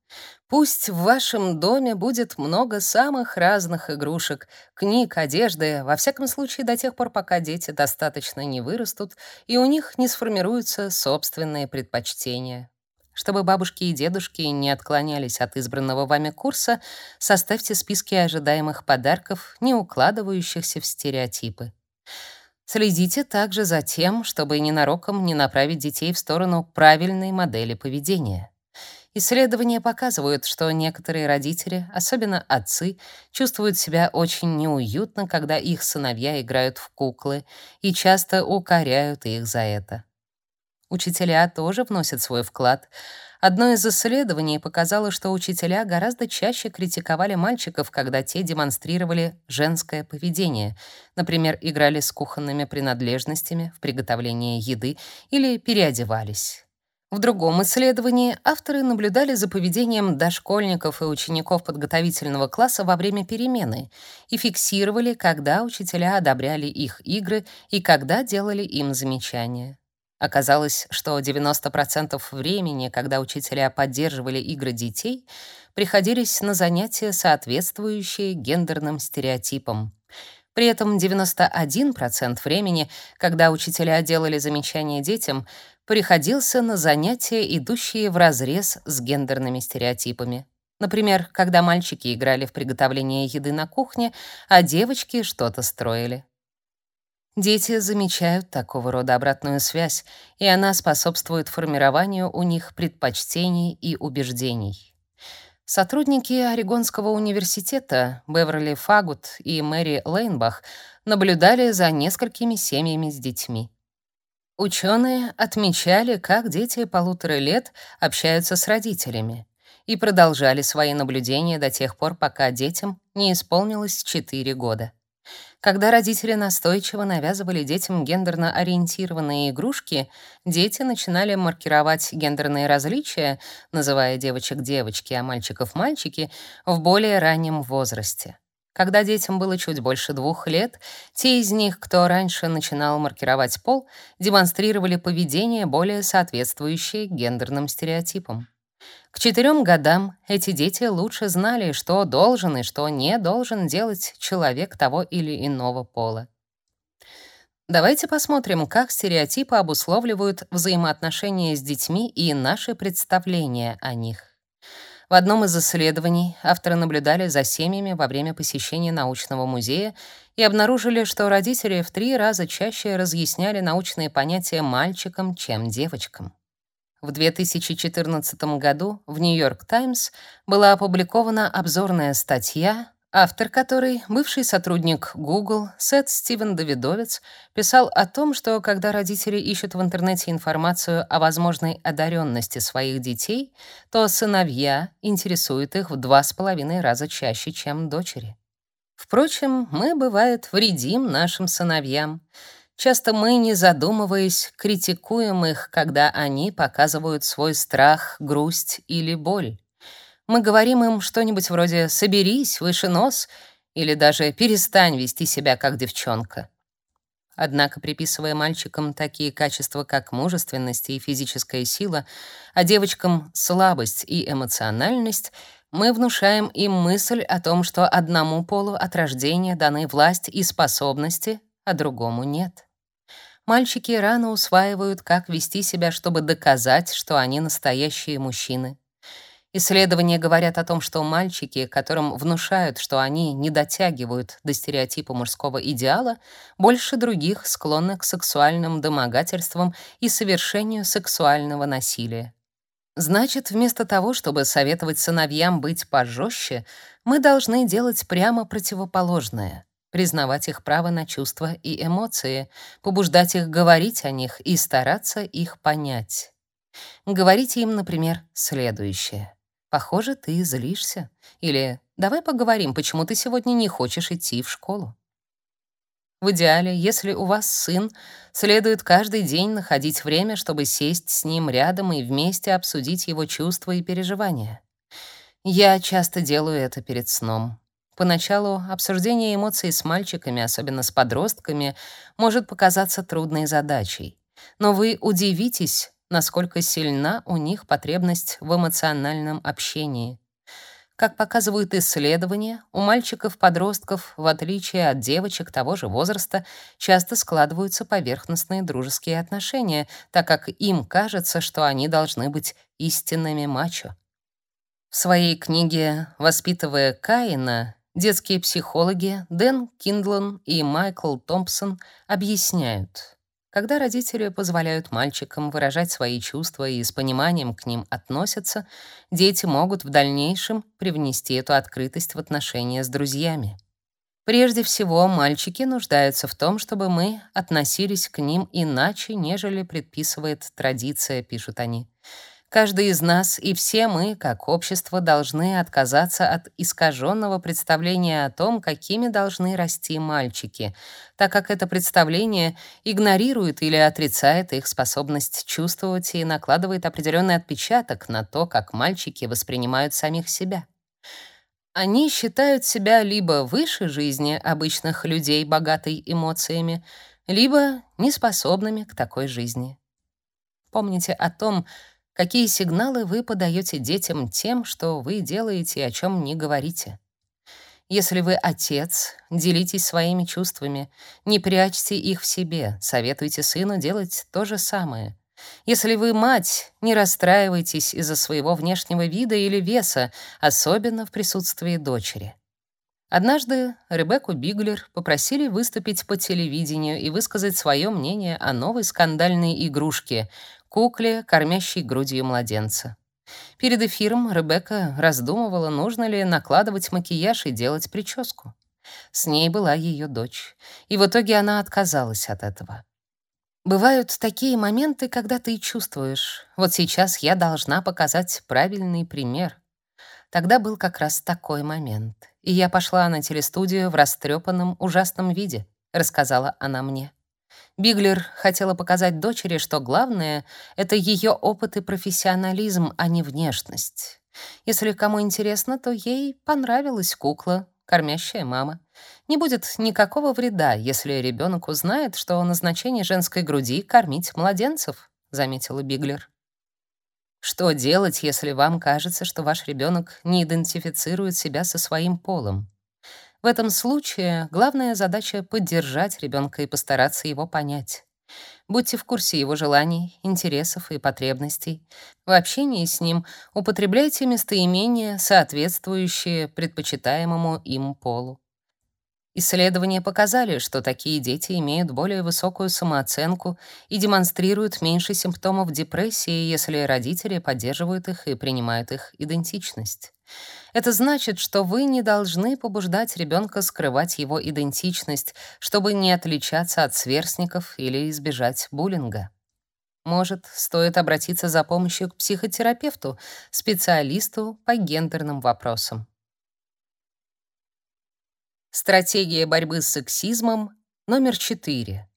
Пусть в вашем доме будет много самых разных игрушек, книг, одежды, во всяком случае до тех пор, пока дети достаточно не вырастут и у них не сформируются собственные предпочтения. Чтобы бабушки и дедушки не отклонялись от избранного вами курса, составьте списки ожидаемых подарков, не укладывающихся в стереотипы. Следите также за тем, чтобы ненароком не направить детей в сторону правильной модели поведения. Исследования показывают, что некоторые родители, особенно отцы, чувствуют себя очень неуютно, когда их сыновья играют в куклы и часто укоряют их за это. Учителя тоже вносят свой вклад. Одно из исследований показало, что учителя гораздо чаще критиковали мальчиков, когда те демонстрировали женское поведение, например, играли с кухонными принадлежностями в приготовлении еды или переодевались. В другом исследовании авторы наблюдали за поведением дошкольников и учеников подготовительного класса во время перемены и фиксировали, когда учителя одобряли их игры и когда делали им замечания. Оказалось, что 90% времени, когда учителя поддерживали игры детей, приходились на занятия, соответствующие гендерным стереотипам. При этом 91% времени, когда учителя делали замечания детям, приходился на занятия, идущие вразрез с гендерными стереотипами. Например, когда мальчики играли в приготовление еды на кухне, а девочки что-то строили. Дети замечают такого рода обратную связь, и она способствует формированию у них предпочтений и убеждений. Сотрудники Орегонского университета Беверли Фагут и Мэри Лейнбах наблюдали за несколькими семьями с детьми. Ученые отмечали, как дети полутора лет общаются с родителями и продолжали свои наблюдения до тех пор, пока детям не исполнилось 4 года. Когда родители настойчиво навязывали детям гендерно ориентированные игрушки, дети начинали маркировать гендерные различия, называя девочек девочки, а мальчиков мальчики, в более раннем возрасте. Когда детям было чуть больше двух лет, те из них, кто раньше начинал маркировать пол, демонстрировали поведение, более соответствующее гендерным стереотипам. К четырем годам эти дети лучше знали, что должен и что не должен делать человек того или иного пола. Давайте посмотрим, как стереотипы обусловливают взаимоотношения с детьми и наши представления о них. В одном из исследований авторы наблюдали за семьями во время посещения научного музея и обнаружили, что родители в три раза чаще разъясняли научные понятия мальчикам, чем девочкам. В 2014 году в Нью-Йорк Таймс была опубликована обзорная статья, автор которой, бывший сотрудник Google, Сет Стивен Давидовец, писал о том, что когда родители ищут в интернете информацию о возможной одаренности своих детей, то сыновья интересуют их в два с половиной раза чаще, чем дочери. Впрочем, мы, бывает, вредим нашим сыновьям. Часто мы, не задумываясь, критикуем их, когда они показывают свой страх, грусть или боль. Мы говорим им что-нибудь вроде «соберись, выше нос» или даже «перестань вести себя как девчонка». Однако, приписывая мальчикам такие качества, как мужественность и физическая сила, а девочкам — слабость и эмоциональность, мы внушаем им мысль о том, что одному полу от рождения даны власть и способности, а другому нет. Мальчики рано усваивают, как вести себя, чтобы доказать, что они настоящие мужчины. Исследования говорят о том, что мальчики, которым внушают, что они не дотягивают до стереотипа мужского идеала, больше других склонны к сексуальным домогательствам и совершению сексуального насилия. Значит, вместо того, чтобы советовать сыновьям быть пожестче, мы должны делать прямо противоположное признавать их право на чувства и эмоции, побуждать их говорить о них и стараться их понять. Говорите им, например, следующее. «Похоже, ты злишься». Или «Давай поговорим, почему ты сегодня не хочешь идти в школу». В идеале, если у вас сын, следует каждый день находить время, чтобы сесть с ним рядом и вместе обсудить его чувства и переживания. Я часто делаю это перед сном. Поначалу обсуждение эмоций с мальчиками, особенно с подростками, может показаться трудной задачей. Но вы удивитесь, насколько сильна у них потребность в эмоциональном общении. Как показывают исследования, у мальчиков-подростков, в отличие от девочек того же возраста, часто складываются поверхностные дружеские отношения, так как им кажется, что они должны быть истинными мачо. В своей книге «Воспитывая Каина» Детские психологи Дэн Киндлон и Майкл Томпсон объясняют, когда родители позволяют мальчикам выражать свои чувства и с пониманием к ним относятся, дети могут в дальнейшем привнести эту открытость в отношения с друзьями. Прежде всего, мальчики нуждаются в том, чтобы мы относились к ним иначе, нежели предписывает традиция, пишут они. Каждый из нас и все мы, как общество, должны отказаться от искаженного представления о том, какими должны расти мальчики, так как это представление игнорирует или отрицает их способность чувствовать и накладывает определенный отпечаток на то, как мальчики воспринимают самих себя. Они считают себя либо выше жизни обычных людей, богатой эмоциями, либо неспособными к такой жизни. Помните о том, Какие сигналы вы подаете детям тем, что вы делаете и о чем не говорите? Если вы отец, делитесь своими чувствами, не прячьте их в себе, советуйте сыну делать то же самое. Если вы мать, не расстраивайтесь из-за своего внешнего вида или веса, особенно в присутствии дочери. Однажды Ребекку Биглер попросили выступить по телевидению и высказать свое мнение о новой скандальной игрушке — кукле, кормящей грудью младенца. Перед эфиром Ребекка раздумывала, нужно ли накладывать макияж и делать прическу. С ней была ее дочь, и в итоге она отказалась от этого. Бывают такие моменты, когда ты чувствуешь, вот сейчас я должна показать правильный пример. Тогда был как раз такой момент, и я пошла на телестудию в растрепанном, ужасном виде, рассказала она мне. Биглер хотела показать дочери, что главное — это ее опыт и профессионализм, а не внешность. Если кому интересно, то ей понравилась кукла, кормящая мама. Не будет никакого вреда, если ребенок узнает, что назначение женской груди — кормить младенцев, заметила Биглер. Что делать, если вам кажется, что ваш ребенок не идентифицирует себя со своим полом? В этом случае главная задача — поддержать ребенка и постараться его понять. Будьте в курсе его желаний, интересов и потребностей. В общении с ним употребляйте местоимения, соответствующие предпочитаемому им полу. Исследования показали, что такие дети имеют более высокую самооценку и демонстрируют меньше симптомов депрессии, если родители поддерживают их и принимают их идентичность. Это значит, что вы не должны побуждать ребенка скрывать его идентичность, чтобы не отличаться от сверстников или избежать буллинга. Может, стоит обратиться за помощью к психотерапевту, специалисту по гендерным вопросам. Стратегия борьбы с сексизмом номер 4.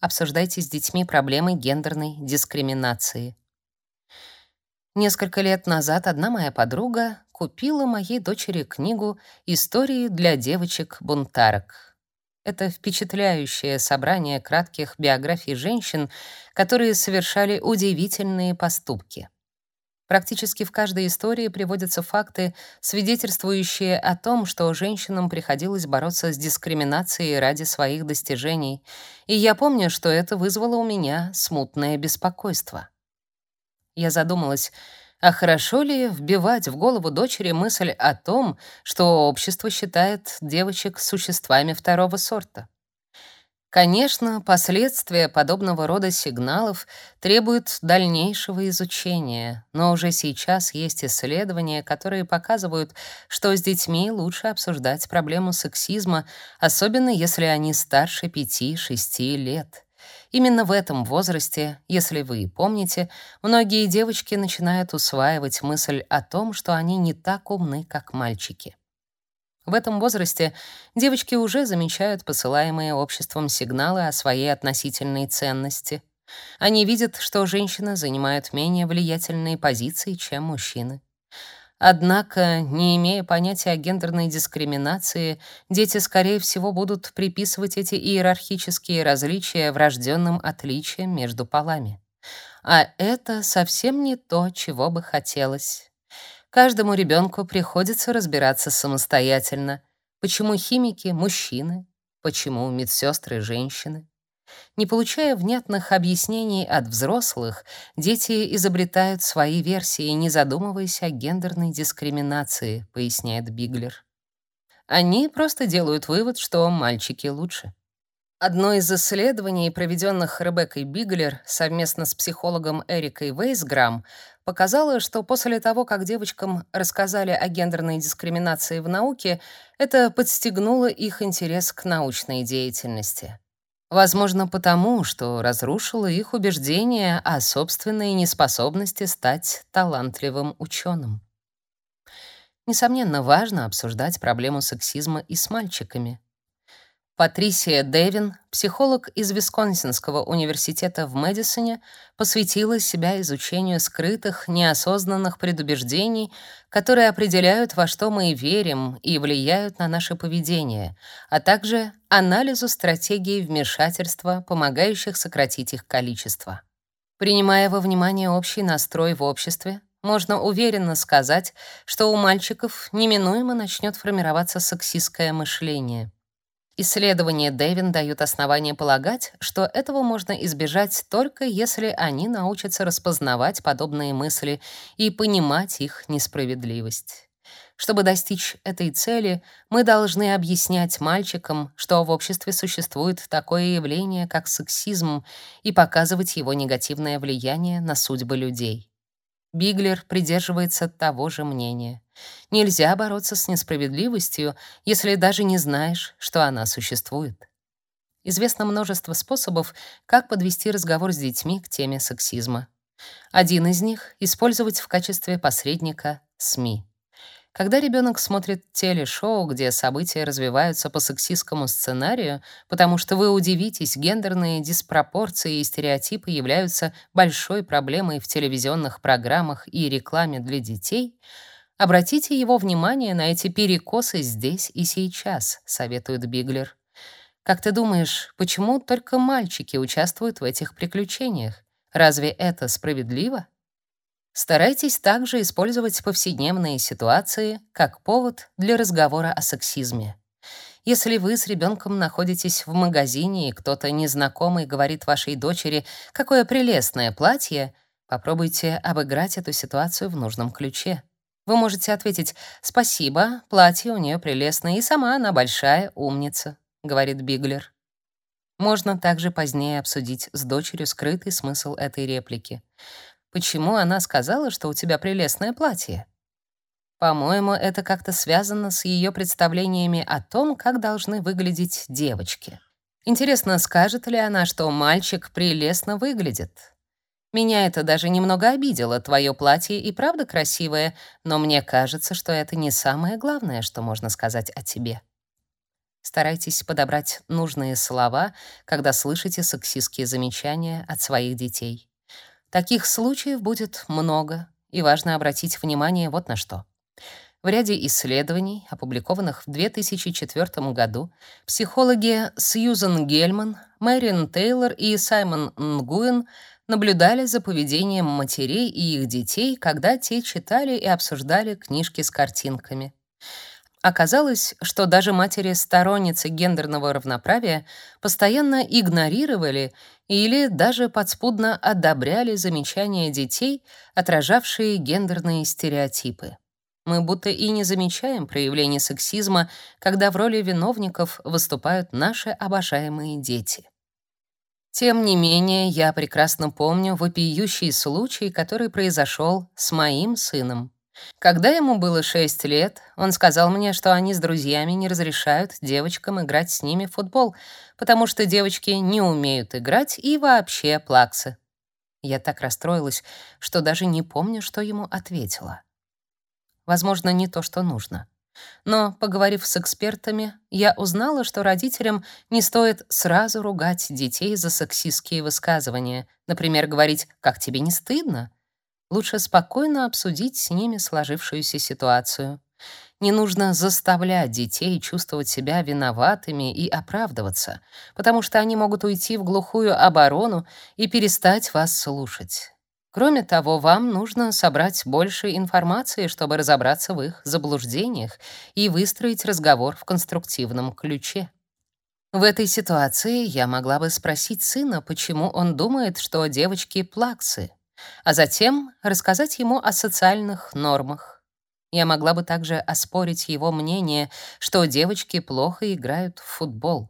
Обсуждайте с детьми проблемы гендерной дискриминации. Несколько лет назад одна моя подруга купила моей дочери книгу «Истории для девочек-бунтарок». Это впечатляющее собрание кратких биографий женщин, которые совершали удивительные поступки. Практически в каждой истории приводятся факты, свидетельствующие о том, что женщинам приходилось бороться с дискриминацией ради своих достижений, и я помню, что это вызвало у меня смутное беспокойство. Я задумалась, а хорошо ли вбивать в голову дочери мысль о том, что общество считает девочек существами второго сорта? Конечно, последствия подобного рода сигналов требуют дальнейшего изучения, но уже сейчас есть исследования, которые показывают, что с детьми лучше обсуждать проблему сексизма, особенно если они старше 5-6 лет. Именно в этом возрасте, если вы помните, многие девочки начинают усваивать мысль о том, что они не так умны, как мальчики. В этом возрасте девочки уже замечают посылаемые обществом сигналы о своей относительной ценности. Они видят, что женщины занимают менее влиятельные позиции, чем мужчины. Однако, не имея понятия о гендерной дискриминации, дети, скорее всего, будут приписывать эти иерархические различия врожденным отличиям между полами. А это совсем не то, чего бы хотелось. Каждому ребенку приходится разбираться самостоятельно, почему химики — мужчины, почему медсестры — женщины. Не получая внятных объяснений от взрослых, дети изобретают свои версии, не задумываясь о гендерной дискриминации, поясняет Биглер. Они просто делают вывод, что мальчики лучше. Одно из исследований, проведенных Ребеккой Биглер совместно с психологом Эрикой Вейсграм, показало, что после того, как девочкам рассказали о гендерной дискриминации в науке, это подстегнуло их интерес к научной деятельности. Возможно, потому, что разрушило их убеждения о собственной неспособности стать талантливым ученым. Несомненно, важно обсуждать проблему сексизма и с мальчиками. Патрисия Дэвин, психолог из Висконсинского университета в Мэдисоне, посвятила себя изучению скрытых, неосознанных предубеждений, которые определяют, во что мы верим и влияют на наше поведение, а также анализу стратегий вмешательства, помогающих сократить их количество. Принимая во внимание общий настрой в обществе, можно уверенно сказать, что у мальчиков неминуемо начнет формироваться сексистское мышление — Исследования Дэвин дают основания полагать, что этого можно избежать только если они научатся распознавать подобные мысли и понимать их несправедливость. Чтобы достичь этой цели, мы должны объяснять мальчикам, что в обществе существует такое явление, как сексизм, и показывать его негативное влияние на судьбы людей. Биглер придерживается того же мнения. Нельзя бороться с несправедливостью, если даже не знаешь, что она существует. Известно множество способов, как подвести разговор с детьми к теме сексизма. Один из них — использовать в качестве посредника СМИ. Когда ребенок смотрит телешоу, где события развиваются по сексистскому сценарию, потому что вы удивитесь, гендерные диспропорции и стереотипы являются большой проблемой в телевизионных программах и рекламе для детей, обратите его внимание на эти перекосы здесь и сейчас, советует Биглер. Как ты думаешь, почему только мальчики участвуют в этих приключениях? Разве это справедливо? Старайтесь также использовать повседневные ситуации как повод для разговора о сексизме. Если вы с ребенком находитесь в магазине и кто-то незнакомый говорит вашей дочери «какое прелестное платье», попробуйте обыграть эту ситуацию в нужном ключе. Вы можете ответить «спасибо, платье у нее прелестное, и сама она большая умница», — говорит Биглер. Можно также позднее обсудить с дочерью скрытый смысл этой реплики. Почему она сказала, что у тебя прелестное платье? По-моему, это как-то связано с ее представлениями о том, как должны выглядеть девочки. Интересно, скажет ли она, что мальчик прелестно выглядит? Меня это даже немного обидело. Твое платье и правда красивое, но мне кажется, что это не самое главное, что можно сказать о тебе. Старайтесь подобрать нужные слова, когда слышите сексистские замечания от своих детей. Таких случаев будет много, и важно обратить внимание вот на что. В ряде исследований, опубликованных в 2004 году, психологи Сьюзен Гельман, Мэрин Тейлор и Саймон Нгуэн наблюдали за поведением матерей и их детей, когда те читали и обсуждали книжки с картинками. Оказалось, что даже матери-сторонницы гендерного равноправия постоянно игнорировали или даже подспудно одобряли замечания детей, отражавшие гендерные стереотипы. Мы будто и не замечаем проявления сексизма, когда в роли виновников выступают наши обожаемые дети. Тем не менее, я прекрасно помню вопиющий случай, который произошел с моим сыном. Когда ему было шесть лет, он сказал мне, что они с друзьями не разрешают девочкам играть с ними в футбол, потому что девочки не умеют играть и вообще плаксы. Я так расстроилась, что даже не помню, что ему ответила. Возможно, не то, что нужно. Но, поговорив с экспертами, я узнала, что родителям не стоит сразу ругать детей за сексистские высказывания, например, говорить «как тебе не стыдно?», Лучше спокойно обсудить с ними сложившуюся ситуацию. Не нужно заставлять детей чувствовать себя виноватыми и оправдываться, потому что они могут уйти в глухую оборону и перестать вас слушать. Кроме того, вам нужно собрать больше информации, чтобы разобраться в их заблуждениях и выстроить разговор в конструктивном ключе. В этой ситуации я могла бы спросить сына, почему он думает, что девочки плаксы, а затем рассказать ему о социальных нормах. Я могла бы также оспорить его мнение, что девочки плохо играют в футбол,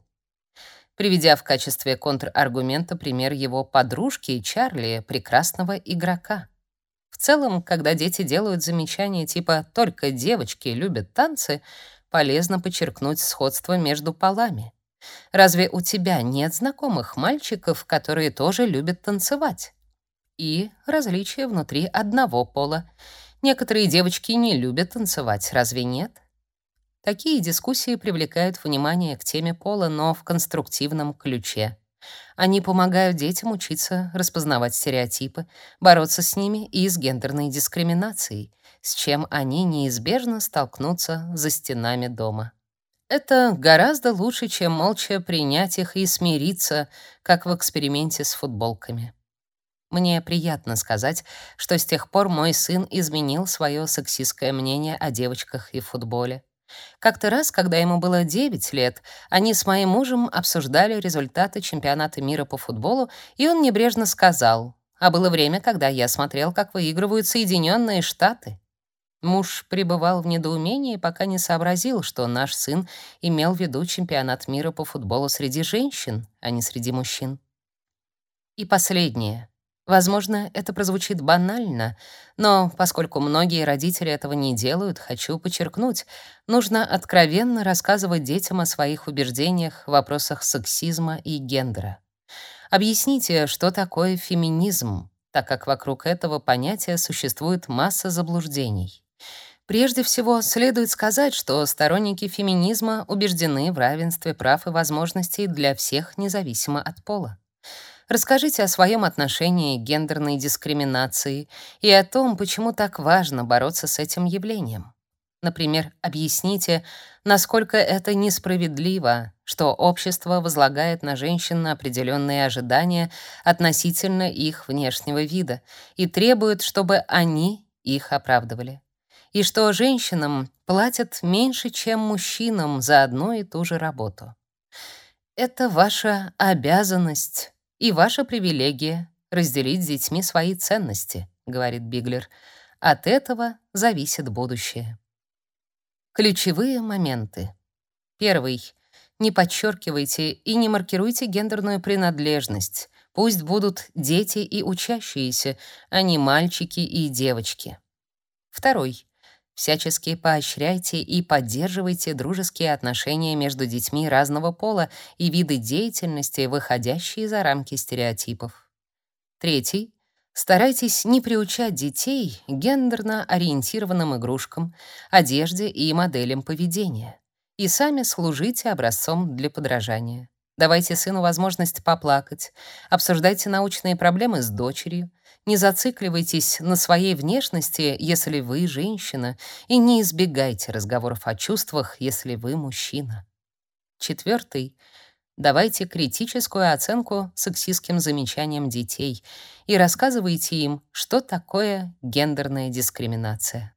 приведя в качестве контраргумента пример его подружки Чарли, прекрасного игрока. В целом, когда дети делают замечания типа «только девочки любят танцы», полезно подчеркнуть сходство между полами. Разве у тебя нет знакомых мальчиков, которые тоже любят танцевать? и различия внутри одного пола. Некоторые девочки не любят танцевать, разве нет? Такие дискуссии привлекают внимание к теме пола, но в конструктивном ключе. Они помогают детям учиться распознавать стереотипы, бороться с ними и с гендерной дискриминацией, с чем они неизбежно столкнутся за стенами дома. Это гораздо лучше, чем молча принять их и смириться, как в эксперименте с футболками. Мне приятно сказать, что с тех пор мой сын изменил свое сексистское мнение о девочках и футболе. Как-то раз, когда ему было 9 лет, они с моим мужем обсуждали результаты чемпионата мира по футболу, и он небрежно сказал: "А было время, когда я смотрел, как выигрывают Соединенные Штаты". Муж пребывал в недоумении, пока не сообразил, что наш сын имел в виду чемпионат мира по футболу среди женщин, а не среди мужчин. И последнее. Возможно, это прозвучит банально, но поскольку многие родители этого не делают, хочу подчеркнуть, нужно откровенно рассказывать детям о своих убеждениях в вопросах сексизма и гендера. Объясните, что такое феминизм, так как вокруг этого понятия существует масса заблуждений. Прежде всего, следует сказать, что сторонники феминизма убеждены в равенстве прав и возможностей для всех независимо от пола. Расскажите о своем отношении к гендерной дискриминации и о том, почему так важно бороться с этим явлением. Например, объясните, насколько это несправедливо, что общество возлагает на женщин определенные ожидания относительно их внешнего вида и требует, чтобы они их оправдывали. И что женщинам платят меньше, чем мужчинам за одну и ту же работу. Это ваша обязанность и ваша привилегия разделить с детьми свои ценности, говорит Биглер. От этого зависит будущее. Ключевые моменты. Первый. Не подчеркивайте и не маркируйте гендерную принадлежность. Пусть будут дети и учащиеся, а не мальчики и девочки. Второй. Всячески поощряйте и поддерживайте дружеские отношения между детьми разного пола и виды деятельности, выходящие за рамки стереотипов. Третий. Старайтесь не приучать детей гендерно ориентированным игрушкам, одежде и моделям поведения. И сами служите образцом для подражания. Давайте сыну возможность поплакать, обсуждайте научные проблемы с дочерью, не зацикливайтесь на своей внешности, если вы женщина, и не избегайте разговоров о чувствах, если вы мужчина. Четвертый. Давайте критическую оценку сексистским замечаниям детей и рассказывайте им, что такое гендерная дискриминация.